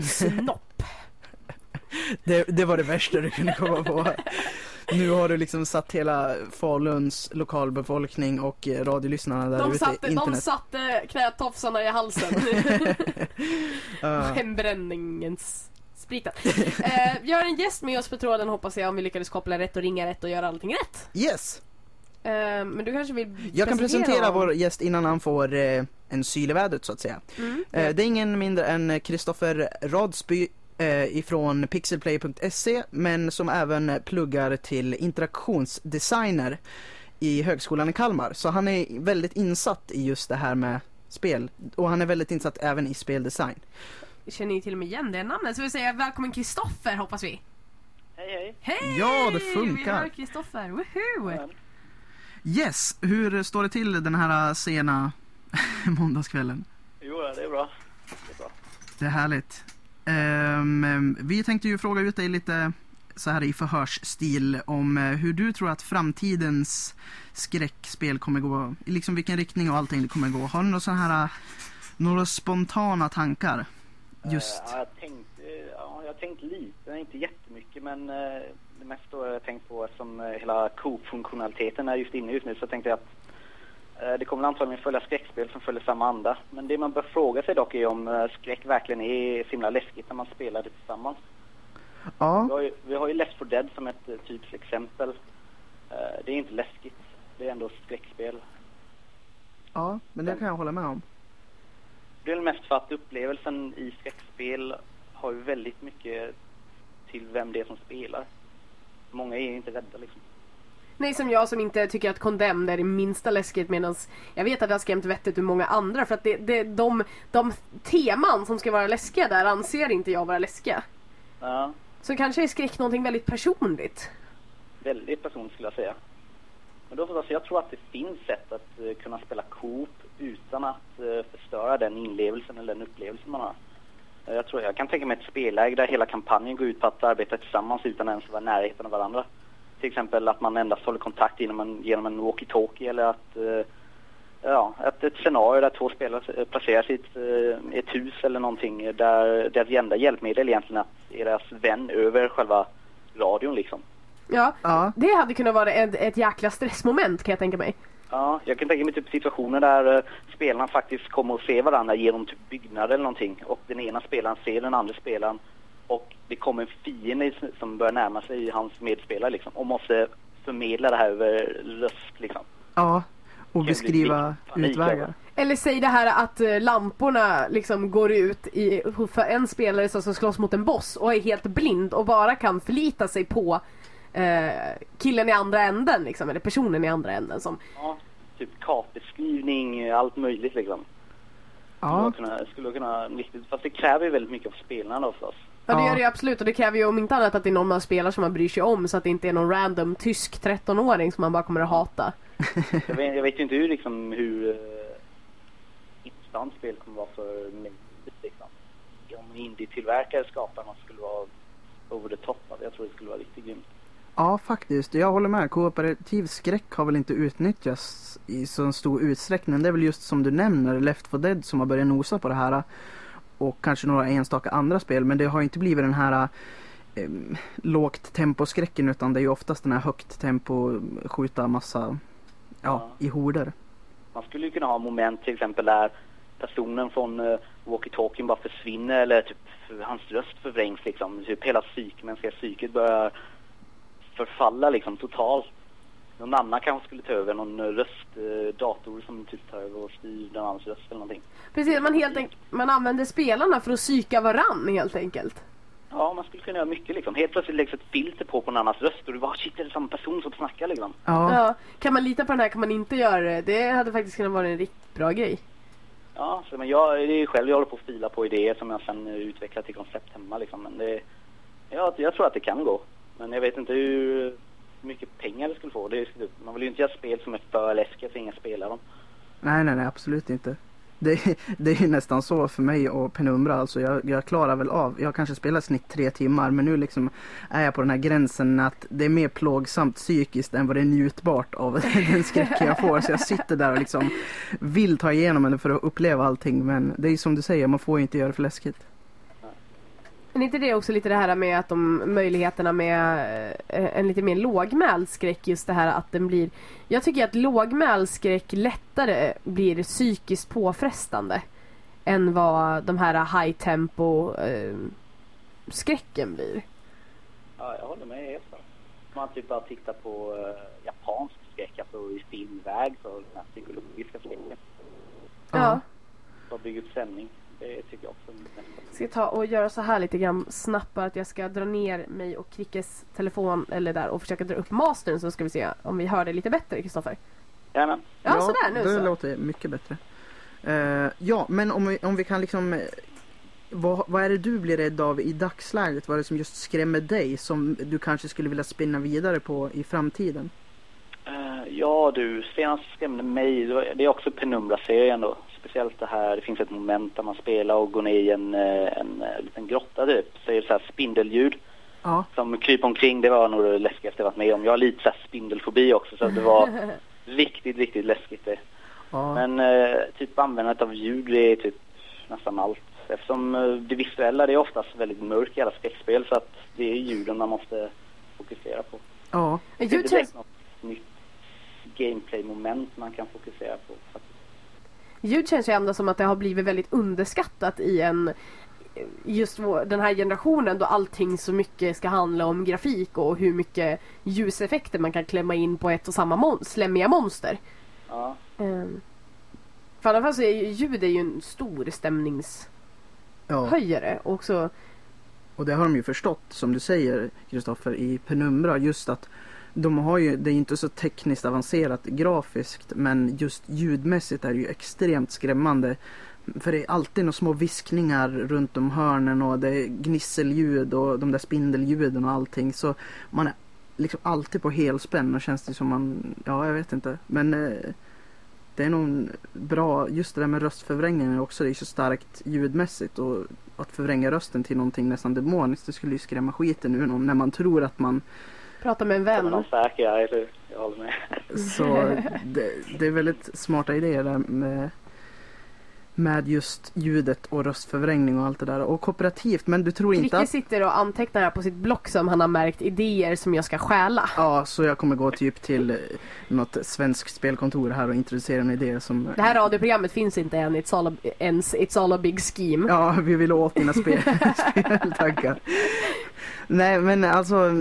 Snopp. det. Det var det värsta du kunde komma på. Nu har du liksom satt hela Faluns lokalbefolkning och eh, radiolyssnarna där De ute i satte, de internet. satte knätofsarna i halsen. Hembränningens spriten. Eh, vi har en gäst med oss på tråden hoppas jag om vi lyckades koppla rätt och ringa rätt och göra allting rätt. yes! Eh, men du kanske vill Jag kan presentera honom? vår gäst innan han får eh, en syl i vädret så att säga. Mm. Det är ingen mindre än Kristoffer Radsby ifrån pixelplay.se men som även pluggar till interaktionsdesigner i Högskolan i Kalmar. Så han är väldigt insatt i just det här med spel och han är väldigt insatt även i speldesign. Vi känner ju till och med igen det namnet så vi säger välkommen Kristoffer hoppas vi. Hej hej! Hej! Ja, det Vi funkar. hör Kristoffer, woho! Ja. Yes, hur står det till den här sena måndagskvällen? Jo, det är bra. Det är bra. Det är härligt. Ehm, vi tänkte ju fråga ut dig lite så här i förhörsstil om eh, hur du tror att framtidens skräckspel kommer gå, liksom vilken riktning och allting det kommer gå. Har du några sådana här, några spontana tankar? Just. Eh, ja, jag, tänkte, ja, jag har tänkt lite, inte jättemycket, men eh, det mesta har jag tänkt på eftersom eh, hela Coop-funktionaliteten är just inne just nu så tänkte jag att eh, det kommer antagligen följa skräckspel som följer samma anda. Men det man bör fråga sig dock är om eh, skräck verkligen är så himla läskigt när man spelar det tillsammans. Vi Ja, har ju, vi har ju Left 4 Dead som ett eh, typiskt exempel. Eh, det är inte läskigt, det är ändå skräckspel. ja, men det kan jag hålla med om. Det är väl mest för att upplevelsen i skräckspel har ju väldigt mycket till vem det är som spelar. Många är ju inte rädda liksom. Nej som jag som inte tycker att Condemned är det minsta läskigt medan jag vet att det har skrämt vettet ur många andra för att det, det, de, de teman som ska vara läskiga där anser inte jag vara läskiga. Ja, Så kanske är skräck någonting väldigt personligt. väldigt personligt skulle jag säga. Men då alltså, jag tror att det finns sätt att eh, kunna spela Coop utan att eh, förstöra den inlevelsen eller den upplevelsen man har. Eh, Jag, tror, jag kan tänka mig ett spelläge där hela kampanjen går ut på att arbeta tillsammans utan ens att vara i närheten av varandra. Till exempel att man endast håller kontakt genom en, genom en walkie-talkie eller att eh, Ja, ett, ett scenario där två spelare eh, placeras i ett, eh, ett hus eller någonting där deras enda hjälpmedel egentligen är deras vän över själva radion liksom. Ja, Ja, det hade kunnat vara ett, ett jäkla stressmoment kan jag tänka mig. Ja, jag kan tänka mig typ situationer där eh, spelarna faktiskt kommer att se varandra genom typ byggnader eller någonting och den ena spelaren ser den andra spelaren och det kommer en fiende som börjar närma sig hans medspelare liksom och måste förmedla det här över röst liksom. ja. Och beskriva utvägar. Eller säg det här att eh, lamporna liksom går ut i, för en spelare som ska slåss mot en boss och är helt blind och bara kan förlita sig på eh, killen i andra änden liksom, eller personen i andra änden som Ja, typ kartbeskrivning, allt möjligt liksom. Ja, Skulle kunna, skulle kunna riktigt, fast det kräver ju väldigt mycket av spelarna då förstås. Ja det gör det ju absolut och det kräver ju om inte annat att det är någon man spelar som man bryr sig om så att det inte är någon random tysk 13-åring som man bara kommer att hata. Jag vet, jag vet ju inte hur liksom hur uh, intressant spel kommer vara för mig liksom. Om indie-tillverkare skapar något skulle vara over the top. alltså. Jag tror det skulle vara riktigt grymt. Ja faktiskt. Jag håller med. Kooperativ skräck har väl inte utnyttjats i så stor utsträckning. Det är väl just som du nämner Left 4 Dead som har börjat nosa på det här. Och kanske några enstaka andra spel. Men det har inte blivit den här eh, lågt tempo-skräcken utan det är ju oftast den här högt tempo, skjuta massa ja, Ja. i horder. Man skulle ju kunna ha moment till exempel där personen från uh, walkie-talkien bara försvinner eller typ hans röst förvrängs liksom. Typ hela psyk, mänskliga psyket börjar förfalla liksom totalt. Någon annan kanske skulle ta över någon eh, röstdator som typ tar över och styr den andras röst eller någonting. Precis, man, helt enk- man använder spelarna för att psyka varann helt enkelt. Ja, man skulle kunna göra mycket liksom. Helt plötsligt läggs ett filter på på en annans röst och du bara shit, är det samma person som snackar liksom? Ja, Ja, kan man lita på den här kan man inte göra det. Det hade faktiskt kunnat vara en riktigt bra grej. Ja, så, men jag, det är själv jag håller på att fila på idéer som jag sen eh, utvecklar till koncept hemma liksom. Men det, ja, jag tror att det kan gå. Men jag vet inte hur mycket pengar det skulle få. Det är, man vill ju inte göra spel som är för läskiga så ingen spelar dem. nej nej nej absolut inte. Det, det är ju nästan så för mig och Penumbra. Alltså jag, jag klarar väl av, jag kanske spelar i snitt tre timmar men nu liksom är jag på den här gränsen att det är mer plågsamt psykiskt än vad det är njutbart av den skräcken jag får. Så jag sitter där och liksom vill ta igenom det för att uppleva allting men det är som du säger, man får ju inte göra det för läskigt. Men inte det också lite det här med att de möjligheterna med eh, en lite mer lågmäld skräck just det här att den blir Jag tycker att lågmäld skräck lättare blir psykiskt påfrestande än vad de här high tempo eh, skräcken blir. Ja, jag håller med helt. Om man typ bara tittar på uh, japansk skräck, alltså i filmväg, så den här psykologiska skräcken. Ja. Bara bygga upp stämning. Det tycker jag också nästan. Ska ta och göra så här lite grann snabbt att jag ska dra ner mig och Krickes telefon eller där och försöka dra upp mastern så ska vi se om vi hör det lite bättre Kristoffer. Jajamän. Ja, sådär nu det så. låter mycket bättre. Eh, ja, men om vi, om vi kan liksom eh, vad, vad är det du blir rädd av i dagsläget? Vad är det som just skrämmer dig som du kanske skulle vilja spinna vidare på i framtiden? Eh, ja du, senast skrämde mig, det är också Penumbra-serien då. Speciellt det här, det finns ett moment där man spelar och går ner i en, eh, en, eh, liten grotta typ. Så är det så här spindelljud Ja, som kryper omkring. Det var nog det läskigaste jag varit med om. Jag har lite så här spindelfobi också så det var riktigt, riktigt läskigt det. ja. Men eh, typ användandet av ljud det är typ nästan allt. Eftersom eh, det visuella det är oftast väldigt mörkt i alla skräckspel så att det är ljuden man måste fokusera på. ja. Det är inte direkt något nytt gameplay-moment man kan fokusera på. faktiskt. Ljud känns ju ändå som att det har blivit väldigt underskattat i en just vår, den här generationen då allting så mycket ska handla om grafik och hur mycket ljuseffekter man kan klämma in på ett och samma mon- slemmiga monster. Ja, Um, för i alla fall så är ju ljud är ju en stor stämningshöjare ja. och också Och det har de ju förstått som du säger Kristoffer i Penumbra just att de har ju, det är inte så tekniskt avancerat grafiskt men just ljudmässigt är det ju extremt skrämmande. För det är alltid några små viskningar runt om hörnen och det är gnisselljud och de där spindelljuden och allting. Så man är liksom alltid på helspänn och känns det som man, ja jag vet inte. Men eh, det är nog bra, just det där med röstförvrängningen också, det är så starkt ljudmässigt och att förvränga rösten till någonting nästan demoniskt, det skulle ju skrämma skiten ur någon när man tror att man pratar med en vän. säker, ja, eller? Jag håller med. Så det, det är väldigt smarta idéer där med, med just ljudet och röstförvrängning och allt det där. Och kooperativt, men du tror inte Kricke att... sitter och antecknar här på sitt block som han har märkt idéer som jag ska stjäla. Ja, så jag kommer gå typ till eh, något svenskt spelkontor här och introducera en idé som... Det här radioprogrammet finns inte än, it's all a, ens, it's all a big scheme. Ja, vi vill åt dina spel, speltankar. Nej, men alltså,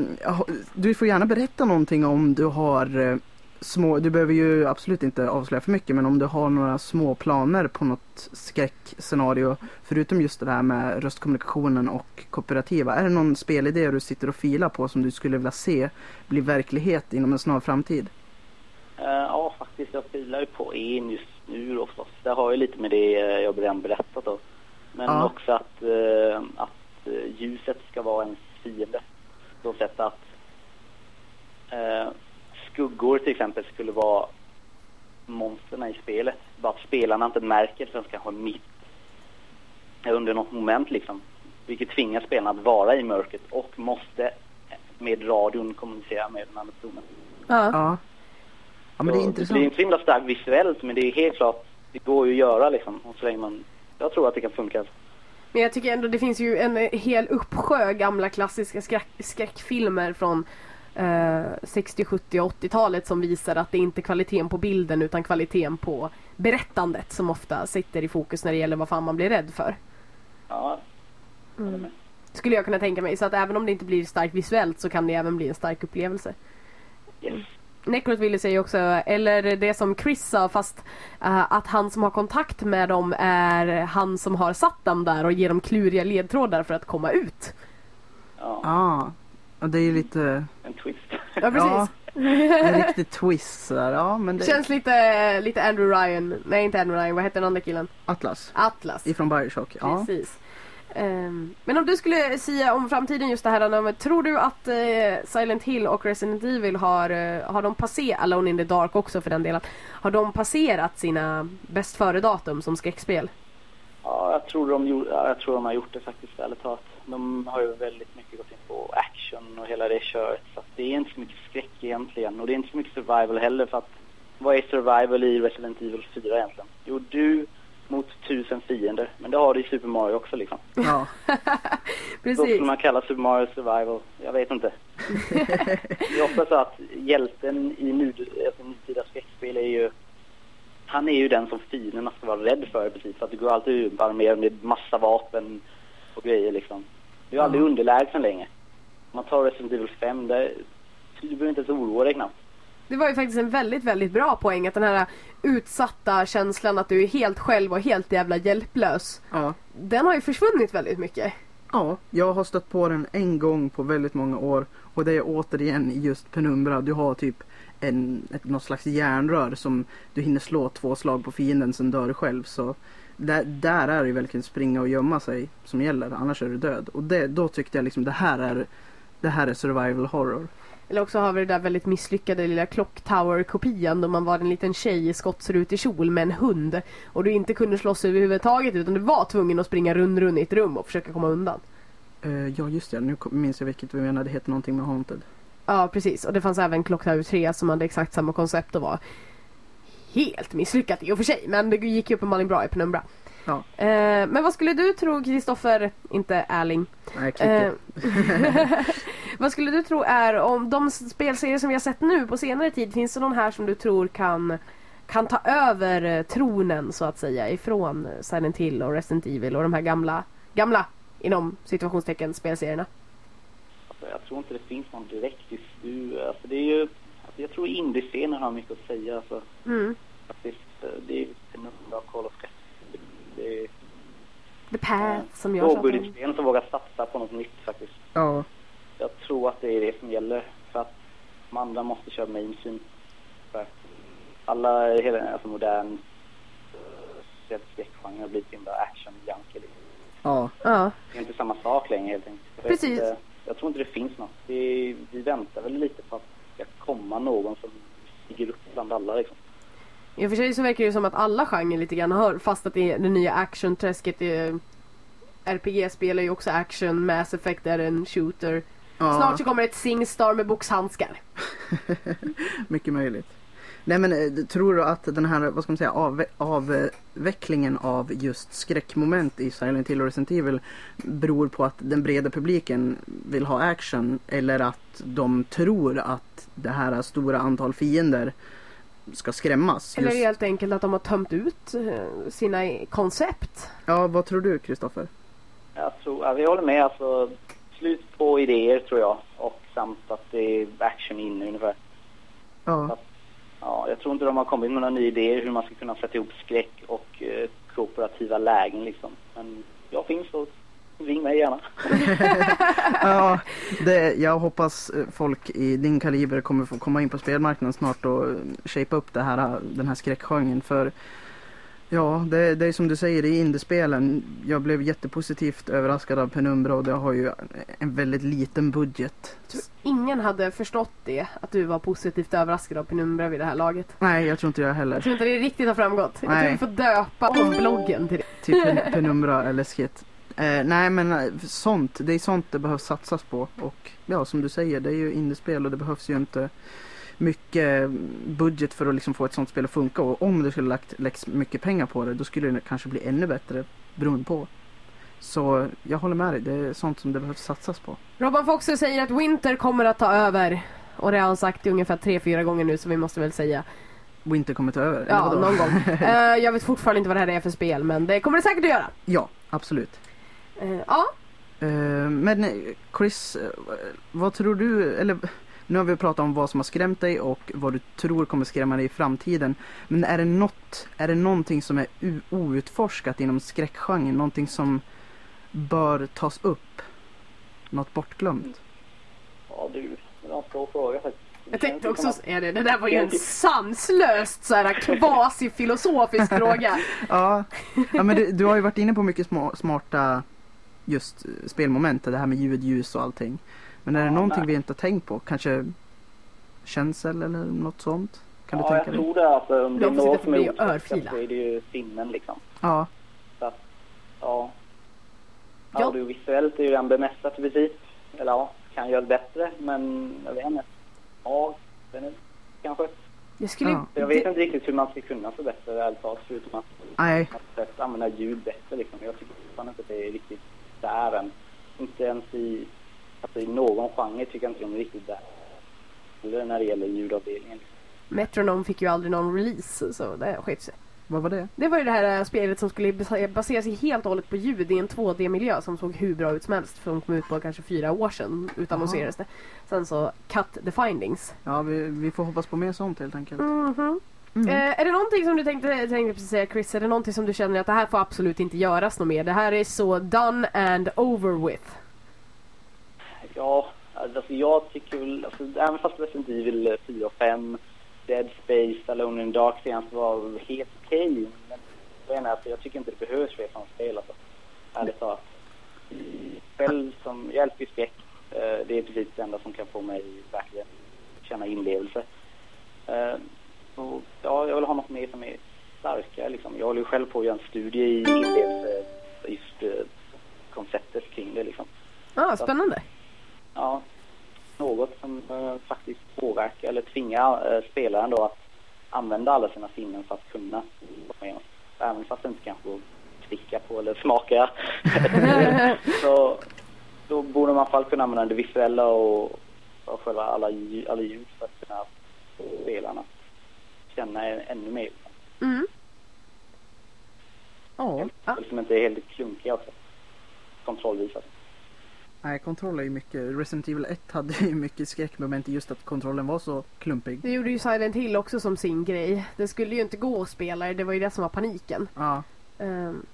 du får gärna berätta någonting om du har eh, små, du behöver ju absolut inte avslöja för mycket, men om du har några små planer på något skräckscenario, förutom just det här med röstkommunikationen och kooperativa. Är det någon spelidé du sitter och filar på som du skulle vilja se bli verklighet inom en snar framtid? Eh, ja, faktiskt. Jag filar ju på en just nu då förstås. Det har ju lite med det eh, jag redan berättat då. Men Ja. också att, att ljuset ska vara ens fiende. På så sätt att eh, skuggor till exempel skulle vara monsterna i spelet. Bara att spelarna inte märker förrän kanske mitt under något moment liksom. Vilket tvingar spelarna att vara i mörkret och måste med radion kommunicera med den andra personen. Ja. Ja. Ja, men det är intressant. Det blir inte så himla starkt visuellt men det är helt klart, det går ju att göra liksom. Och så länge man, jag tror att det kan funka. Men jag tycker ändå det finns ju en hel uppsjö gamla klassiska skräck, skräckfilmer från eh, 60, 70 och 80-talet som visar att det inte är kvaliteten på bilden utan kvaliteten på berättandet som ofta sitter i fokus när det gäller vad fan man blir rädd för. Ja, Mm. Skulle jag kunna tänka mig. Så att även om det inte blir starkt visuellt så kan det även bli en stark upplevelse. yes. Necrot ville säga också, eller det som Chris sa fast eh, att han som har kontakt med dem är han som har satt dem där och ger dem kluriga ledtrådar för att komma ut. Ja, Ja, ja, det är ju lite en twist. Ja precis. en riktig twist sådär. Ja, men det... Känns lite, lite Andrew Ryan, nej inte Andrew Ryan, vad heter den andra killen? Atlas Atlas. ifrån Bioshock. Ja. Precis. Ehm, men om du skulle säga om framtiden just det här, men tror du att eh, Silent Hill och Resident Evil har, eh, har de passerat, Alone in the Dark också för den delen, har de passerat sina bäst före-datum som skräckspel? Ja, jag tror, de jag tror de har gjort det faktiskt, ärligt talat. De har ju väldigt mycket gått in på action och hela det köret. Så att det är inte så mycket skräck egentligen. Och det är inte så mycket survival heller för att vad är survival i Resident Evil 4 egentligen? Jo, du mot tusen fiender. Men det har du i Super Mario också liksom. Ja, Då Precis. skulle man kalla Super Mario survival. Jag vet inte. det är ofta så att hjälten i alltså, nutida skräckspel är ju han är ju den som fienderna ska vara rädd för precis. För att du går alltid bara med med massa vapen och grejer liksom. Du är aldrig underlägsen längre. Man tar Resident Evil 5, där, du behöver inte ens oroa dig knappt. Det var ju faktiskt en väldigt, väldigt bra poäng att den här utsatta känslan att du är helt själv och helt jävla hjälplös. ja. Den har ju försvunnit väldigt mycket. Ja, jag har stött på den en gång på väldigt många år och det är återigen just Penumbra. Du har typ en, ett, något slags järnrör som du hinner slå två slag på fienden sen dör du själv. Så där, där är det verkligen springa och gömma sig som gäller, annars är du död. Och det, då tyckte jag liksom det här är, det här är survival horror. Eller också har vi det där väldigt misslyckade lilla Clock Tower-kopian då man var en liten tjej i skottrutig kjol med en hund. Och du inte kunde slåss överhuvudtaget utan du var tvungen att springa rund rund i ett rum och försöka komma undan. Eh, ja just det, nu minns jag vilket vi menade, det heter någonting med Haunted. Ja precis och det fanns även Clock Tower 3 som hade exakt samma koncept och var helt misslyckat i och för sig men det gick ju uppenbarligen bra i Penumbra. Ja. Eh, men vad skulle du tro Kristoffer, inte Erling, Nej. Eh, vad skulle du tro är om de spelserier som vi har sett nu på senare tid, finns det någon här som du tror kan, kan ta över eh, tronen så att säga ifrån Silent Hill och Resident Evil och de här gamla, gamla inom situationstecken spelserierna? Alltså, jag tror inte det finns någon direkt just nu. Alltså, det är ju, alltså, jag tror indiescenen har mycket att säga. Alltså, Mm. faktiskt, Eh, det är Penumbra och Call of. Det är The Path som jag lågbudgetspel som vågar satsa på något nytt faktiskt. Ja, Jag tror att det är det som gäller. För att de andra måste köra mainstream. För alla, hela, alltså modern eh, skräckgenre har blivit himla action junkie liksom. ja. Ja. Det är inte samma sak längre helt enkelt. Jag Precis. Inte, jag tror inte det finns något. Det, vi väntar väl lite på att det ska komma någon som stiger upp bland alla liksom. I och för sig så verkar det som att alla genrer lite grann har fastnat i det nya action-träsket. RPG-spel är ju också action, Mass Effect är en shooter. ja. Snart så kommer ett Singstar med boxhandskar. Mycket möjligt. Nej men eh, tror du att den här, vad ska man säga, avve- avvecklingen av just skräckmoment i Silent Hill och Resident Evil beror på att den breda publiken vill ha action eller att de tror att det här stora antal fiender ska skrämmas? Eller Just, helt enkelt att de har tömt ut eh, sina koncept. ja, vad tror du Kristoffer? Jag tror, ja, vi håller med alltså. Slut på idéer tror jag. Och samt att det är action inne ungefär. Ja, Ja, jag tror inte de har kommit med några nya idéer hur man ska kunna sätta ihop skräck och eh, kooperativa lägen liksom. Men jag finns så ring mig gärna. ja det, jag hoppas eh, folk i din kaliber kommer få komma in på spelmarknaden snart och eh, shapea upp det här, den här skräckgenren för Ja, det, det är som du säger i indiespelen. Jag blev jättepositivt överraskad av Penumbra och det har ju en väldigt liten budget. Jag ingen hade förstått det, att du var positivt överraskad av Penumbra vid det här laget. Nej, jag tror inte jag Jag heller. tror inte det riktigt har framgått. Jag tror Nej. vi får döpa om bloggen till det. Typ Pen- Penumbra är läskigt. Eh, nej men eh, sånt, det är sånt det behövs satsas på och ja som du säger det är ju indiespel och det behövs ju inte mycket budget för att liksom få ett sånt spel att funka och om det skulle lagt, läggs mycket pengar på det då skulle det kanske bli ännu bättre beroende på. Så jag håller med dig, det är sånt som det behövs satsas på. Robban Foxer säger att Winter kommer att ta över. Och det har han sagt ungefär tre, fyra gånger nu så vi måste väl säga. Winter kommer ta över, Ja, någon gång. Eh, jag vet fortfarande inte vad det här är för spel men det kommer det säkert att göra. Ja, absolut. Eh, ja, Eh, men eh, Chris, vad tror du, eller nu har vi pratat om vad som har skrämt dig och vad du tror kommer skrämma dig i framtiden. Men är det något, är det någonting som är outforskat inom skräckgenren? Någonting som bör tas upp? Något bortglömt? Ja du, det var en bra fråga faktiskt. jag tänkte också säga det. Det där var ju en sanslöst så här kvasi-filosofisk fråga. Ja, ja men du, du har ju varit inne på mycket små, smarta just eh, spelmomentet, det här med ljud, ljus och allting. Men är det Ja, någonting nej. vi inte har tänkt på? Kanske känsel eller något sånt? Kan du ja, tänka jag dig? tror det. Alltså, om det är något som är örfila. så är det ju sinnen liksom. Ja, Så att, ja. Ja. Audiovisuellt är ju den bemästrat i princip. Eller ja, kan göra det bättre, men jag vet inte. Ja, den är, kanske. Jag skulle... Ja. Jag vet inte riktigt hur man ska kunna förbättra det ärligt talat, förutom att nej, att använda ljud bättre liksom. Jag tycker fortfarande inte att det är riktigt där än. Inte ens i, alltså i någon genre tycker jag inte de är riktigt där. Eller när det gäller ljudavdelningen. Metronome fick ju aldrig någon release så det sket sig. vad var det? Det var ju det här eh, spelet som skulle bas- basera sig helt och hållet på ljud i en 2D-miljö som såg hur bra ut som helst. Som kom ut på kanske fyra år sedan utannonserades det. Sen så cut the findings. Ja, vi, vi får hoppas på mer sånt helt enkelt. Mhm. Mm. Eh, är det någonting som du tänkte, tänkte precis säga Chris? Är det någonting som du känner att det här får absolut inte göras något mer? Det här är så done and over with. Ja, alltså jag tycker väl, alltså, även fast Resident Evil 4 och 5, Dead Space, Alone in the Dark senaste var helt okej. Men jag, alltså, jag tycker inte det behövs fler sådana spel alltså. Ärligt talat. Själv som, jag älskar ju skräck. Eh, Det är precis det enda som kan få mig verkligen känna inlevelse. Eh, Och, ja, jag vill ha något mer som är starkare liksom. Jag håller ju själv på att göra en studie i inlevelse, just eh, konceptet kring det liksom Ah, spännande. ja, något som eh, faktiskt påverkar eller tvingar eh, spelaren då att använda alla sina sinnen för att kunna vara med. Även fast det inte kanske går att sticka på eller smaka. så då borde man i alla fall kunna använda det visuella och, och själva alla, lju- alla ljud för att kunna spelarna känna ännu mer. Mm. Ja, Ja. Som inte är helt klunkiga också. Kontrollvisat. nej, kontroll är ju mycket. Resident Evil 1 hade ju mycket skräckmoment i just att kontrollen var så klumpig. Det gjorde ju Silent Hill också som sin grej. Det skulle ju inte gå att spela det, var ju det som var paniken. Ja, Ehm,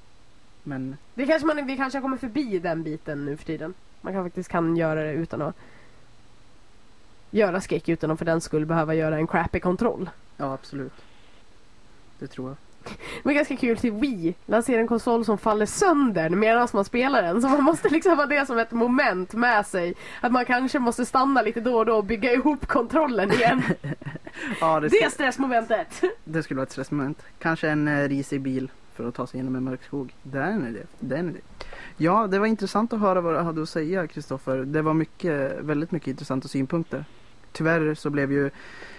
men det kanske man, vi kanske kommit förbi den biten nu för tiden. Man kan faktiskt kan göra det utan att göra skräck utan att för den skull behöva göra en crappy kontroll. ja, absolut. Det tror jag. Det var ganska kul till Wii. Lansera en konsol som faller sönder medan man spelar den. Så man måste liksom ha det som ett moment med sig. Att man kanske måste stanna lite då och då och bygga ihop kontrollen igen. Ja, det, Det är stressmomentet. det skulle vara ett stressmoment. Kanske en eh, risig bil för att ta sig igenom en mörk skog. Det är. Det är en idé. Ja, det var intressant att höra vad du hade att säga Kristoffer. Det var mycket, väldigt mycket intressanta synpunkter. Tyvärr så blev ju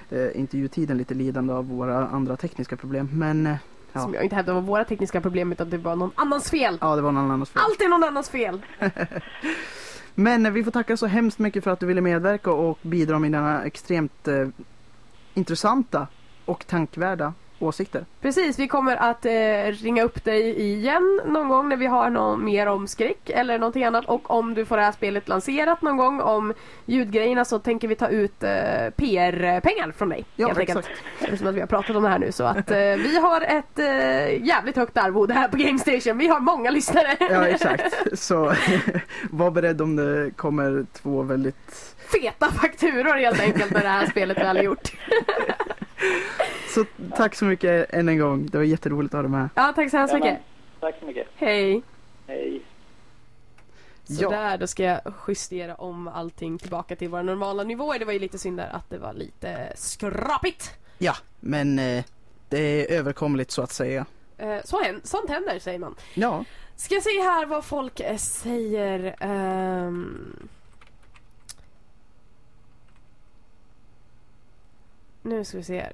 eh, intervjutiden lite lidande av våra andra tekniska problem. Men eh, ja, Som jag inte hävdar var våra tekniska problem utan det var någon annans fel. ja, det var någon annans fel. Allt är någon annans fel. Men eh, vi får tacka så hemskt mycket för att du ville medverka och bidra med dina extremt eh, intressanta och tankvärda åsikter. Precis, vi kommer att eh, ringa upp dig igen någon gång när vi har något mer om skräck eller någonting annat. Och om du får det här spelet lanserat någon gång om ljudgrejerna så tänker vi ta ut eh, PR-pengar från dig. Ja, helt enkelt. exakt. Eftersom att vi har pratat om det här nu så att eh, vi har ett eh, jävligt högt arvode här på Gamestation. Vi har många lyssnare. Ja, exakt. Så var beredd om det kommer två väldigt... Feta fakturor helt enkelt när det här spelet väl är gjort. Så tack så mycket än en gång. Det var jätteroligt att ha dig med. Ja, tack så hemskt mycket. Tack så mycket. Hej. Hej. Sådär, då ska jag justera om allting tillbaka till våra normala nivåer. Det var ju lite synd där att det var lite skrapigt. Ja, men eh, det är överkomligt så att säga. Eh, så hän- sånt händer säger man. Ja, Ska jag se här vad folk eh, säger. ehm. Nu ska vi se här.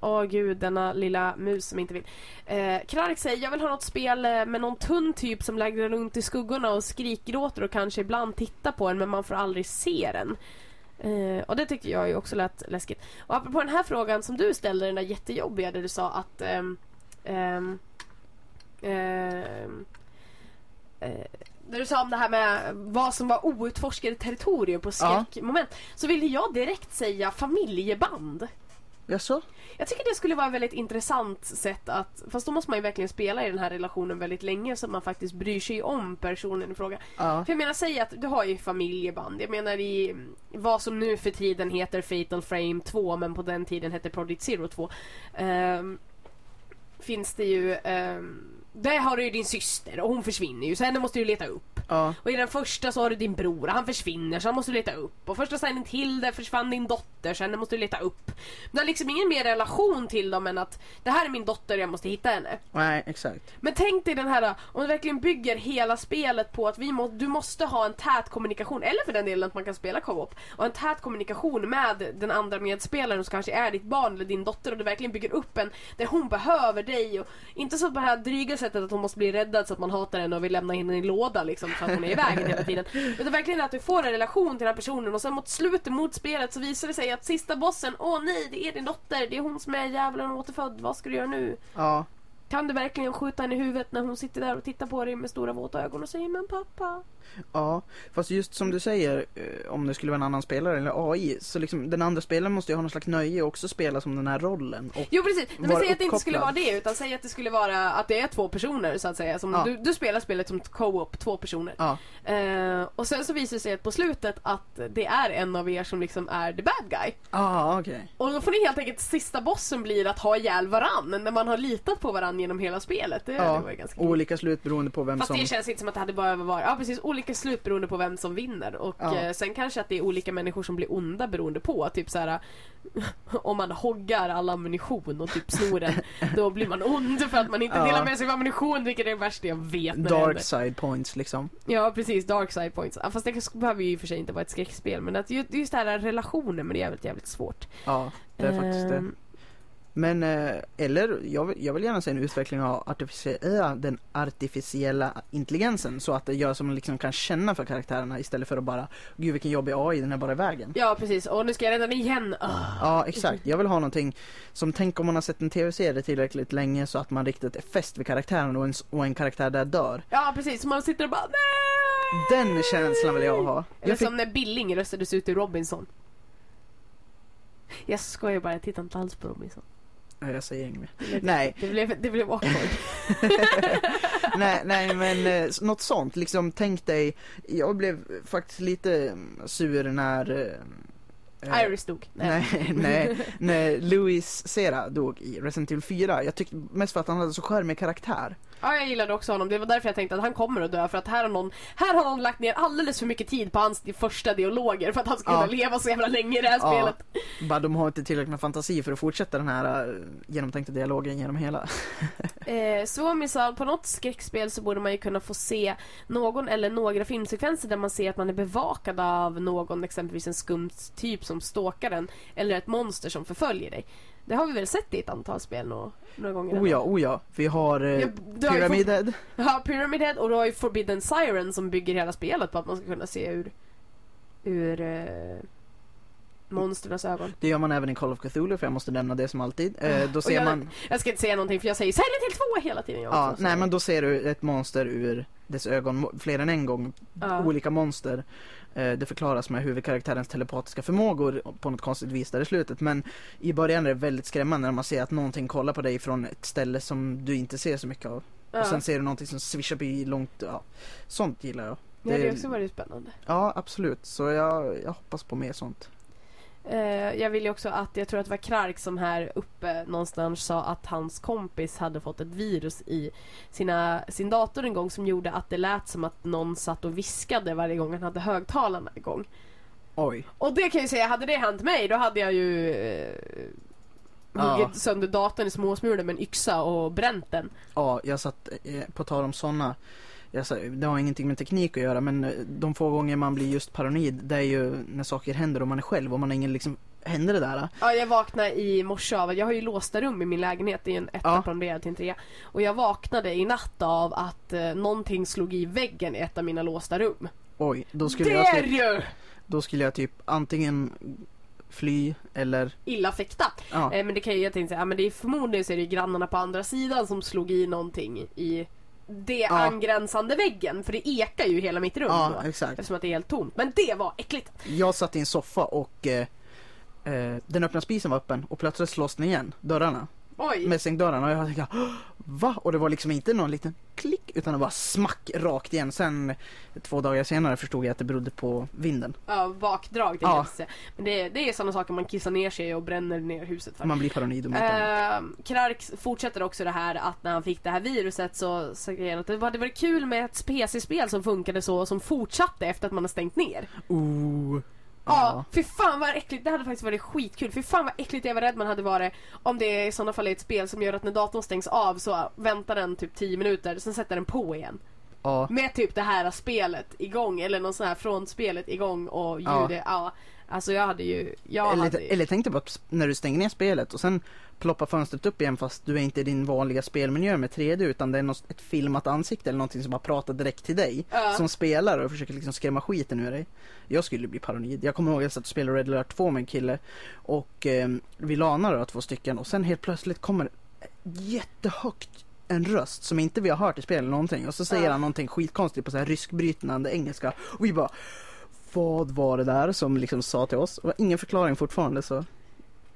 Åh gud, denna lilla mus som inte vill. Eh, Krark säger, jag vill ha något spel eh, med någon tunn typ som lägger runt i skuggorna och skrikgråter och kanske ibland tittar på en men man får aldrig se den. Eh, och det tyckte jag ju också lät läskigt. Och apropå den här frågan som du ställde, den där jättejobbiga där du sa att ehm, ehm, ehm, eh, när du sa om det här med vad som var outforskade territorium på Ja. skräckmoment så ville jag direkt säga familjeband. Jaså? Jag tycker det skulle vara ett väldigt intressant sätt att, fast då måste man ju verkligen spela i den här relationen väldigt länge så att man faktiskt bryr sig om personen i fråga. Ja. För jag menar, säg att du har ju familjeband. Jag menar i vad som nu för tiden heter Fatal Frame 2 men på den tiden hette Project Zero 2. ehm, finns det ju, um, där har du ju din syster och hon försvinner ju så henne måste du leta upp. Ja, Och i den första så har du din bror, han försvinner så han måste du leta upp. Och första Silent Hill där försvann din dotter, sen måste du leta upp. Du har liksom ingen mer relation till dem än att det här är min dotter, jag måste hitta henne. nej exakt. Men tänk dig den här, om du verkligen bygger hela spelet på att vi må, du måste ha en tät kommunikation, eller för den delen att man kan spela co-op, och en tät kommunikation med den andra medspelaren som kanske är ditt barn eller din dotter och du verkligen bygger upp en där hon behöver dig och inte så på det här dryga sättet att hon måste bli räddad så att man hatar henne och vill lämna henne i en låda liksom för att hon är i vägen hela tiden. Utan verkligen att du får en relation till den här personen och sen mot slutet mot spelet så visar det sig att sista bossen, åh nej det är din dotter, det är hon som är djävulen återfödd, vad ska du göra nu? Ja, Kan du verkligen skjuta henne i huvudet när hon sitter där och tittar på dig med stora våta ögon och säger men pappa? Ja. Fast just som du säger, eh, om det skulle vara en annan spelare eller AI, så liksom den andra spelaren måste ju ha någon slags nöje och också spela som den här rollen. Och, Jo precis, men Vara säg att det inte skulle vara det utan säg att det skulle vara att det är två personer så att säga. Som Ja. du, du spelar spelet som co-op, två personer. ja, Eh, och sen så visar det sig att på slutet att det är en av er som liksom är the bad guy. ah, okej. Och då får ni helt enkelt, sista bossen blir att ha ihjäl varann när man har litat på varann genom hela spelet. Det, det Ja, var ju ganska olika slut beroende på vem Fast som... det känns inte som att det hade bara varit, ja precis, olika slut beroende på vem som vinner. Och Ja. eh, sen kanske att det är olika människor som blir onda beroende på. Typ så här om man hoggar all ammunition och typ snor den, då blir man ond för att man inte Ja. delar med sig av ammunition, vilket är det värsta jag vet. Dark side points liksom. Ja precis, dark side points. Fast det behöver ju i och för sig inte vara ett skräckspel, men att ju- just det här relationen, men det är jävligt, jävligt svårt. Ja, det är faktiskt det. Men, eh, eller jag vill, jag vill gärna se en utveckling av artificiella, den artificiella intelligensen så att det gör som man liksom kan känna för karaktärerna istället för att bara Gud vilken jobbig AI, den är bara i vägen. Ja precis, och nu ska jag rädda den igen. Ah. Ja, exakt. Jag vill ha någonting som, tänk om man har sett en tv-serie tillräckligt länge så att man riktigt är fäst vid karaktären och en, och en karaktär där dör. Ja precis, så man sitter och bara nej! Den känslan vill jag ha. Eller Jag fick, som när Billing röstades ut i Robinson. Jag skojar bara, jag tittar inte alls på Robinson. Nej, jag säger inget mer. Det Nej. Det blev, det blev awkward. nej, nej men eh, något sånt, liksom tänk dig, jag blev faktiskt lite mm, sur när eh, eh, Iris dog. Nej, nej, när Louis Sera dog i Resident Evil 4. Jag tyckte mest för att han hade så charmig karaktär. Ja, jag gillade också honom. Det var därför jag tänkte att han kommer att dö. För att här har någon, här har någon lagt ner alldeles för mycket tid på hans första dialoger för att han ska kunna Ja. leva så jävla länge i det här Ja. spelet. Bara de har inte tillräckligt med fantasi för att fortsätta den här uh, genomtänkta dialogen genom hela. Eh, så misal, på något skräckspel så borde man ju kunna få se någon eller några filmsekvenser där man ser att man är bevakad av någon, exempelvis en skum typ som stalkar en eller ett monster som förföljer dig. Det har vi väl sett i ett antal spel nå- några gånger? Oh ja, oh ja. Vi har uh, Ja, Pyramid Head. Ja, Pyramid Head och du har ju Forbidden Siren som bygger hela spelet på att man ska kunna se ur, ur eh, monsternas ögon. Det gör man även i Call of Cthulhu för jag måste nämna det som alltid. Eh, då Och ser jag- man, Jag ska inte säga någonting för jag säger Silent Hill 2 hela tiden jag ja, också, så- nej men då ser du ett monster ur dess ögon fler än en gång. Ja. Olika monster. Eh, det förklaras med huvudkaraktärens telepatiska förmågor på något konstigt vis där i slutet. Men i början är det väldigt skrämmande när man ser att någonting kollar på dig från ett ställe som du inte ser så mycket av. Ja. Och sen ser du någonting som svischar förbi långt, ja. Sånt gillar jag. Det hade det- ju också varit spännande. Ja, absolut. Så jag, jag hoppas på mer sånt. Eh, jag vill ju också att, jag tror att det var Krark som här uppe någonstans sa att hans kompis hade fått ett virus i sina, sin dator en gång som gjorde att det lät som att någon satt och viskade varje gång han hade högtalarna igång. Oj. Och det kan jag ju säga, hade det hänt mig då hade jag ju eh, Ja. huggit sönder datorn i småsmulor med en yxa och bränt den. Ja, jag satt, eh, på tal om såna. Jag det har ingenting med teknik att göra men eh, de få gånger man blir just paranoid det är ju när saker händer och man är själv och man har ingen liksom, händer det där? Ja, jag vaknade i morse av, jag har ju låsta rum i min lägenhet, det är en etta Ja. plomberad till en trea. Och jag vaknade i natt av att eh, någonting slog i väggen i ett av mina låsta rum. Oj, då skulle, det jag typ, ju då skulle jag typ antingen fly eller, illa fäktat. ja. Eh, men det kan ju, jag tänkte säga, ja, men det är förmodligen så är det grannarna på andra sidan som slog i någonting i det Ja. angränsande väggen. För det ekar ju hela mitt rum Ja, då. exakt. Eftersom att det är helt tomt. Men det var äckligt. Jag satt i en soffa och eh, eh, den öppna spisen var öppen och plötsligt slås den igen, dörrarna. Oj. Mässingdörrarna och jag tänkte "Åh, va? Och det var liksom inte någon liten klick utan det var smack rakt igen. Sen två dagar senare förstod jag att det berodde på vinden. Ja, bakdrag tänkte Ja. Men det, det är sådana saker man kissar ner sig och bränner ner huset för. Man blir paranoid om inte. Eh, Krark fortsätter också det här att när han fick det här viruset så sa han att det var, det var kul med ett PC-spel som funkade så och som fortsatte efter att man har stängt ner. Oh. Ja, fy fan vad äckligt. Det hade faktiskt varit skitkul. Fy fan vad äckligt jag var rädd man hade varit om det i sådana fall är ett spel som gör att när datorn stängs av så väntar den typ 10 minuter, sen sätter den på igen. Ja. Med typ det här spelet igång eller någon sån här från spelet igång och ljudet. Ja. Ja. Alltså jag hade ju, jag Eller, hade eller tänk dig att när du stänger ner spelet och sen ploppar fönstret upp igen fast du är inte i din vanliga spelmiljö med 3D utan det är något, ett filmat ansikte eller någonting som bara pratar direkt till dig. Ja. Som spelar och försöker liksom skrämma skiten ur dig. Jag skulle bli paranoid. Jag kommer ihåg att jag satt och spelade Red Alert 2 med en kille och eh, vi lanade då två stycken och sen helt plötsligt kommer jättehögt en röst som inte vi har hört i spelet eller någonting och så säger Ja. han någonting skitkonstigt på så här ryskbrytande engelska och vi bara vad var det där som liksom sa till oss? Och ingen förklaring fortfarande så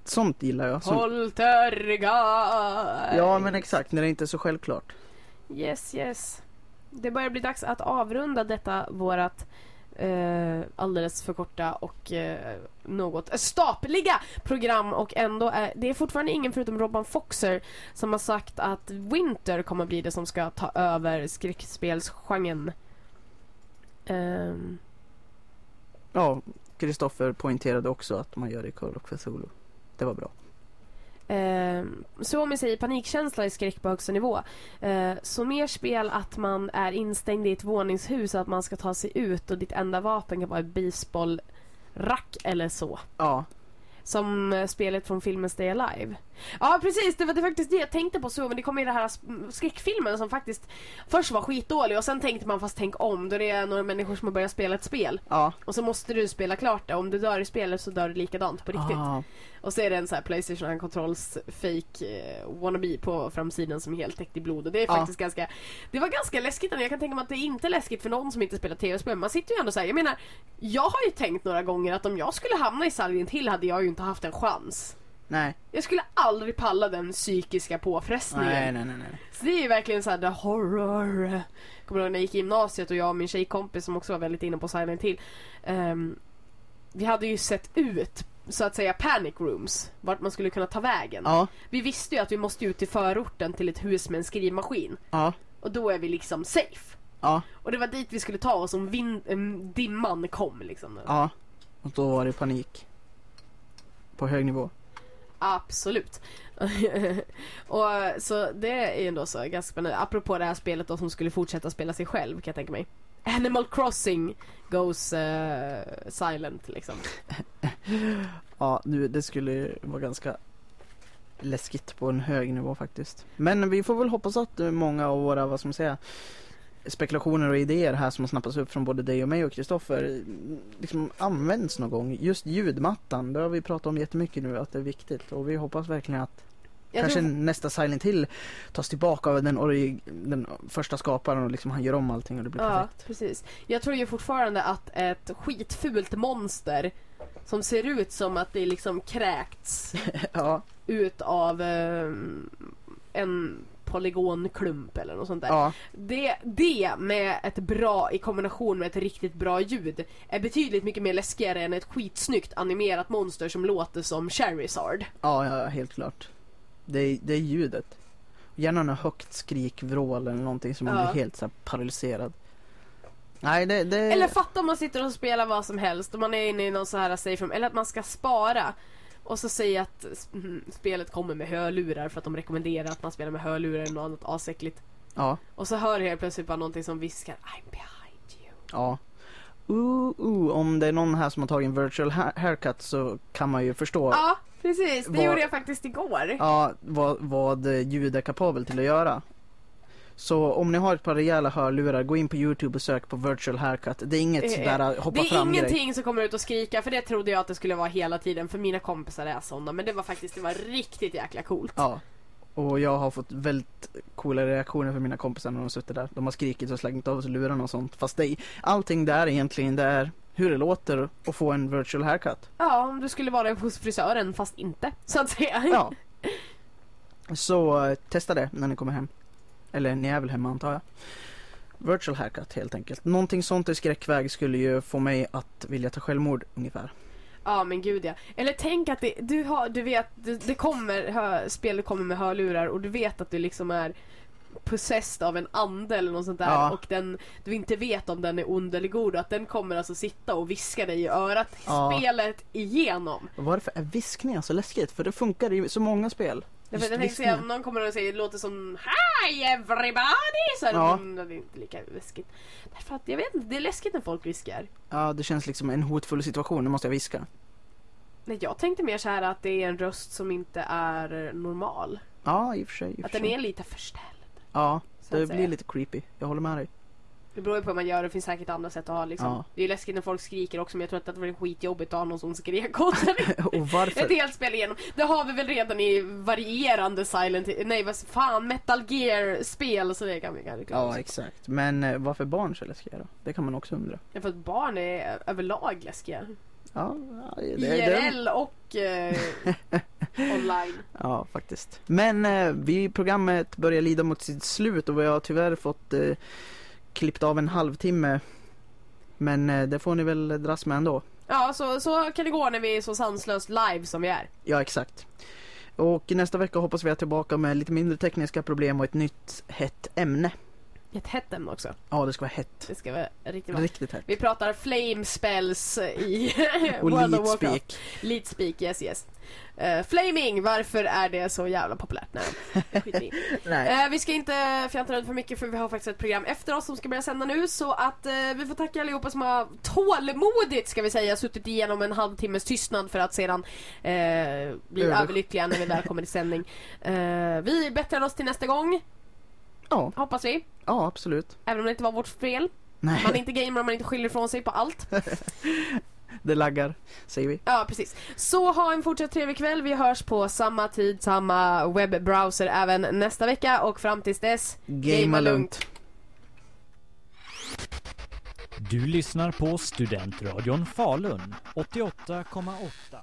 Sånt gillar jag. Som, Poltergeist! ja men exakt, när det inte är så självklart. Yes, yes. Det börjar bli dags att avrunda detta vårat eh, alldeles för korta och eh, något stapliga program och ändå är det är fortfarande ingen förutom Robban Foxer som har sagt att Winter kommer bli det som ska ta över skräckspelsgenren. Ehm, Ja, Kristoffer poängterade också att man gör det i Call of Cthulhu. Det var bra. Eh, Suomi säger panikkänsla i skräck på högsta nivå. Eh, så mer spel att man är instängd i ett våningshus och att man ska ta sig ut och ditt enda vapen kan vara ett baseballrack eller så. Ja, Som eh, spelet från filmen Stay Alive. Ja precis, det var det faktiskt det jag tänkte på så men det kom ju det här sk- skräckfilmen som faktiskt först var skitdålig och sen tänkte man fast tänk om då det är några människor som har börjat spela ett spel ja. och så måste du spela klart det. Om du dör i spelet så dör du likadant på riktigt. Ah, Och så är det en sån här Playstation Controls fake eh, wannabe på framsidan som är helt täckt i blod. Och det är faktiskt ganska... Det var ganska läskigt. Jag kan tänka mig att det är inte läskigt för någon som inte spelar tv-spel. Man sitter ju ändå såhär, jag menar, jag har ju tänkt några gånger att om jag skulle hamna i Silent Hill hade jag ju inte haft en chans. Nej. Jag skulle aldrig palla den psykiska påfrestningen. Nej, nej, nej, nej. Så det är ju verkligen såhär the horror. Kommer ihåg när jag gick i gymnasiet och jag och min tjejkompis som också var väldigt inne på Silent Hill. ehm, vi hade ju sett ut så att säga panic rooms. Vart man skulle kunna ta vägen. Ja, Vi visste ju att vi måste ut till förorten till ett hus med en skrivmaskin. ja, Och då är vi liksom safe. ja, Och det var dit vi skulle ta oss om vind, em, dimman kom liksom. ja. Och då var det panik. På hög nivå. Absolut. och så det är ju ändå så ganska spännande. Apropå det här spelet då som skulle fortsätta spela sig själv kan jag tänka mig. Animal Crossing goes uh, silent liksom. Ja, nu, det skulle vara ganska läskigt på en hög nivå faktiskt. Men vi får väl hoppas att eh, många av våra, vad ska man säga, spekulationer och idéer här som har snappats upp från både dig och mig och Kristoffer liksom används någon gång. Just ljudmattan, det har vi pratat om jättemycket nu att det är viktigt och vi hoppas verkligen att Jag kanske tror, nästa Silent Hill tas tillbaka av den, den första skaparen och liksom han gör om allting och det blir ja, perfekt. precis. Jag tror ju fortfarande att ett skitfult monster som ser ut som att det liksom kräkts Ja, ut av eh, en polygonklump eller något sånt där. ja, Det, det med ett bra i kombination med ett riktigt bra ljud är betydligt mycket mer läskigare än ett skitsnyggt animerat monster som låter som Charizard. ja, ja, helt klart. Det är, det är ljudet. Gärna något högt skrik, vrål eller någonting som man Ja. blir helt så paralyserad. Nej, det, det... Eller fatta om man sitter och spelar vad som helst och man är inne i någon så här safe room, eller att man ska spara och så säger att mm, spelet kommer med hörlurar för att de rekommenderar att man spelar med hörlurar eller något annat asäckligt. Ja, Och så hör jag helt plötsligt bara någonting som viskar I'm behind you. ja. Uh, uh, om det är någon här som har tagit en virtual ha- haircut så kan man ju förstå Ja, precis. Det Vad- gjorde jag faktiskt igår. ja, vad, vad ljud är kapabel till att göra. Så om ni har ett par rejäla hörlurar, gå in på Youtube och sök på virtual haircut. Det är inget Eh, sådär hoppa Det är fram grej. ingenting som kommer ut och skrika för det trodde jag att det skulle vara hela tiden för mina kompisar är sådana men det var faktiskt det var riktigt jäkla coolt. Ja. Och jag har fått väldigt coola reaktioner från mina kompisar när de har suttit där. De har skrikit och slängt av sig lurarna och sånt. Fast det, allting där egentligen det är hur det låter att få en virtual haircut. Ja, om du skulle vara hos frisören fast inte så att säga. Ja. Så eh, testa det när ni kommer hem. Eller ni är väl hemma antar jag. Virtual haircut helt enkelt. Någonting sånt i skräckväg skulle ju få mig att vilja ta självmord ungefär. Ja men gud ja. Eller tänk att det, du, har, du vet, det, det kommer, hö, spelet kommer med hörlurar och du vet att du liksom är possessed av en ande eller något sånt där Ja. och den, du inte vet om den är ond eller god och att den kommer alltså sitta och viska dig i örat Ja. spelet igenom. Varför är viskningar så läskigt? För det funkar i så många spel. Just jag tänkte säga, om någon kommer och säger det låter som Hi everybody! Så är det, Ja. mm, det är inte lika läskigt. Därför att jag vet inte, det är läskigt när folk viskar. Ja, det känns liksom en hotfull situation, nu måste jag viska. Nej, jag tänkte mer så här att det är en röst som inte är normal. Ja, i och för sig. I och Att för den sig. är lite förställd. Ja, det att blir lite creepy. Jag håller med dig. Det beror ju på hur man gör, det finns säkert andra sätt att ha liksom. Ja. Det är ju läskigt när folk skriker också men jag tror att det vore skitjobbigt att ha någon som skrek åt. Och varför? Ett helt spel igenom. Det har vi väl redan i varierande Silent Nej vad fan, Metal Gear spel så det kan vi kanske Ja, exakt. Men eh, varför barn så läskiga då? Det kan man också undra. Ja, För att barn är överlag läskiga. Ja, det, IRL och eh, online. ja faktiskt. Men eh, vi, programmet börjar lida mot sitt slut och vi har tyvärr fått eh, klippt av en halvtimme. Men eh, det får ni väl dras med ändå. Ja, så, så kan det gå när vi är så sanslöst live som vi är. Ja, exakt. Och nästa vecka hoppas vi är tillbaka med lite mindre tekniska problem och ett nytt hett ämne. Ett hett ämne också. Ja, det ska vara hett. Det ska vara riktigt. Riktigt hett. Vi pratar flame spells i World of Warcraft. Lead speak, yes yes. Eh, flaming, varför är det så jävla populärt? Nej, i. Nej. Eh, vi ska inte fjanta runt för mycket för vi har faktiskt ett program efter oss som ska börja sända nu så att eh, vi får tacka allihopa som har tålmodigt ska vi säga suttit igenom en halvtimmes tystnad för att sedan bli Över. överlyckliga när vi väl kommer till sändning. Vi bättrar oss till nästa gång, Ja, hoppas vi. ja, absolut. Även om det inte var vårt fel. Nej, Man är inte gamer om man inte skyller ifrån sig på allt. det laggar, säger vi. Ja, precis. Så ha en fortsatt trevlig kväll. Vi hörs på samma tid, samma webbrowser även nästa vecka och fram tills dess, Gamea lugnt. Du lyssnar på Studentradion Falun 88,8.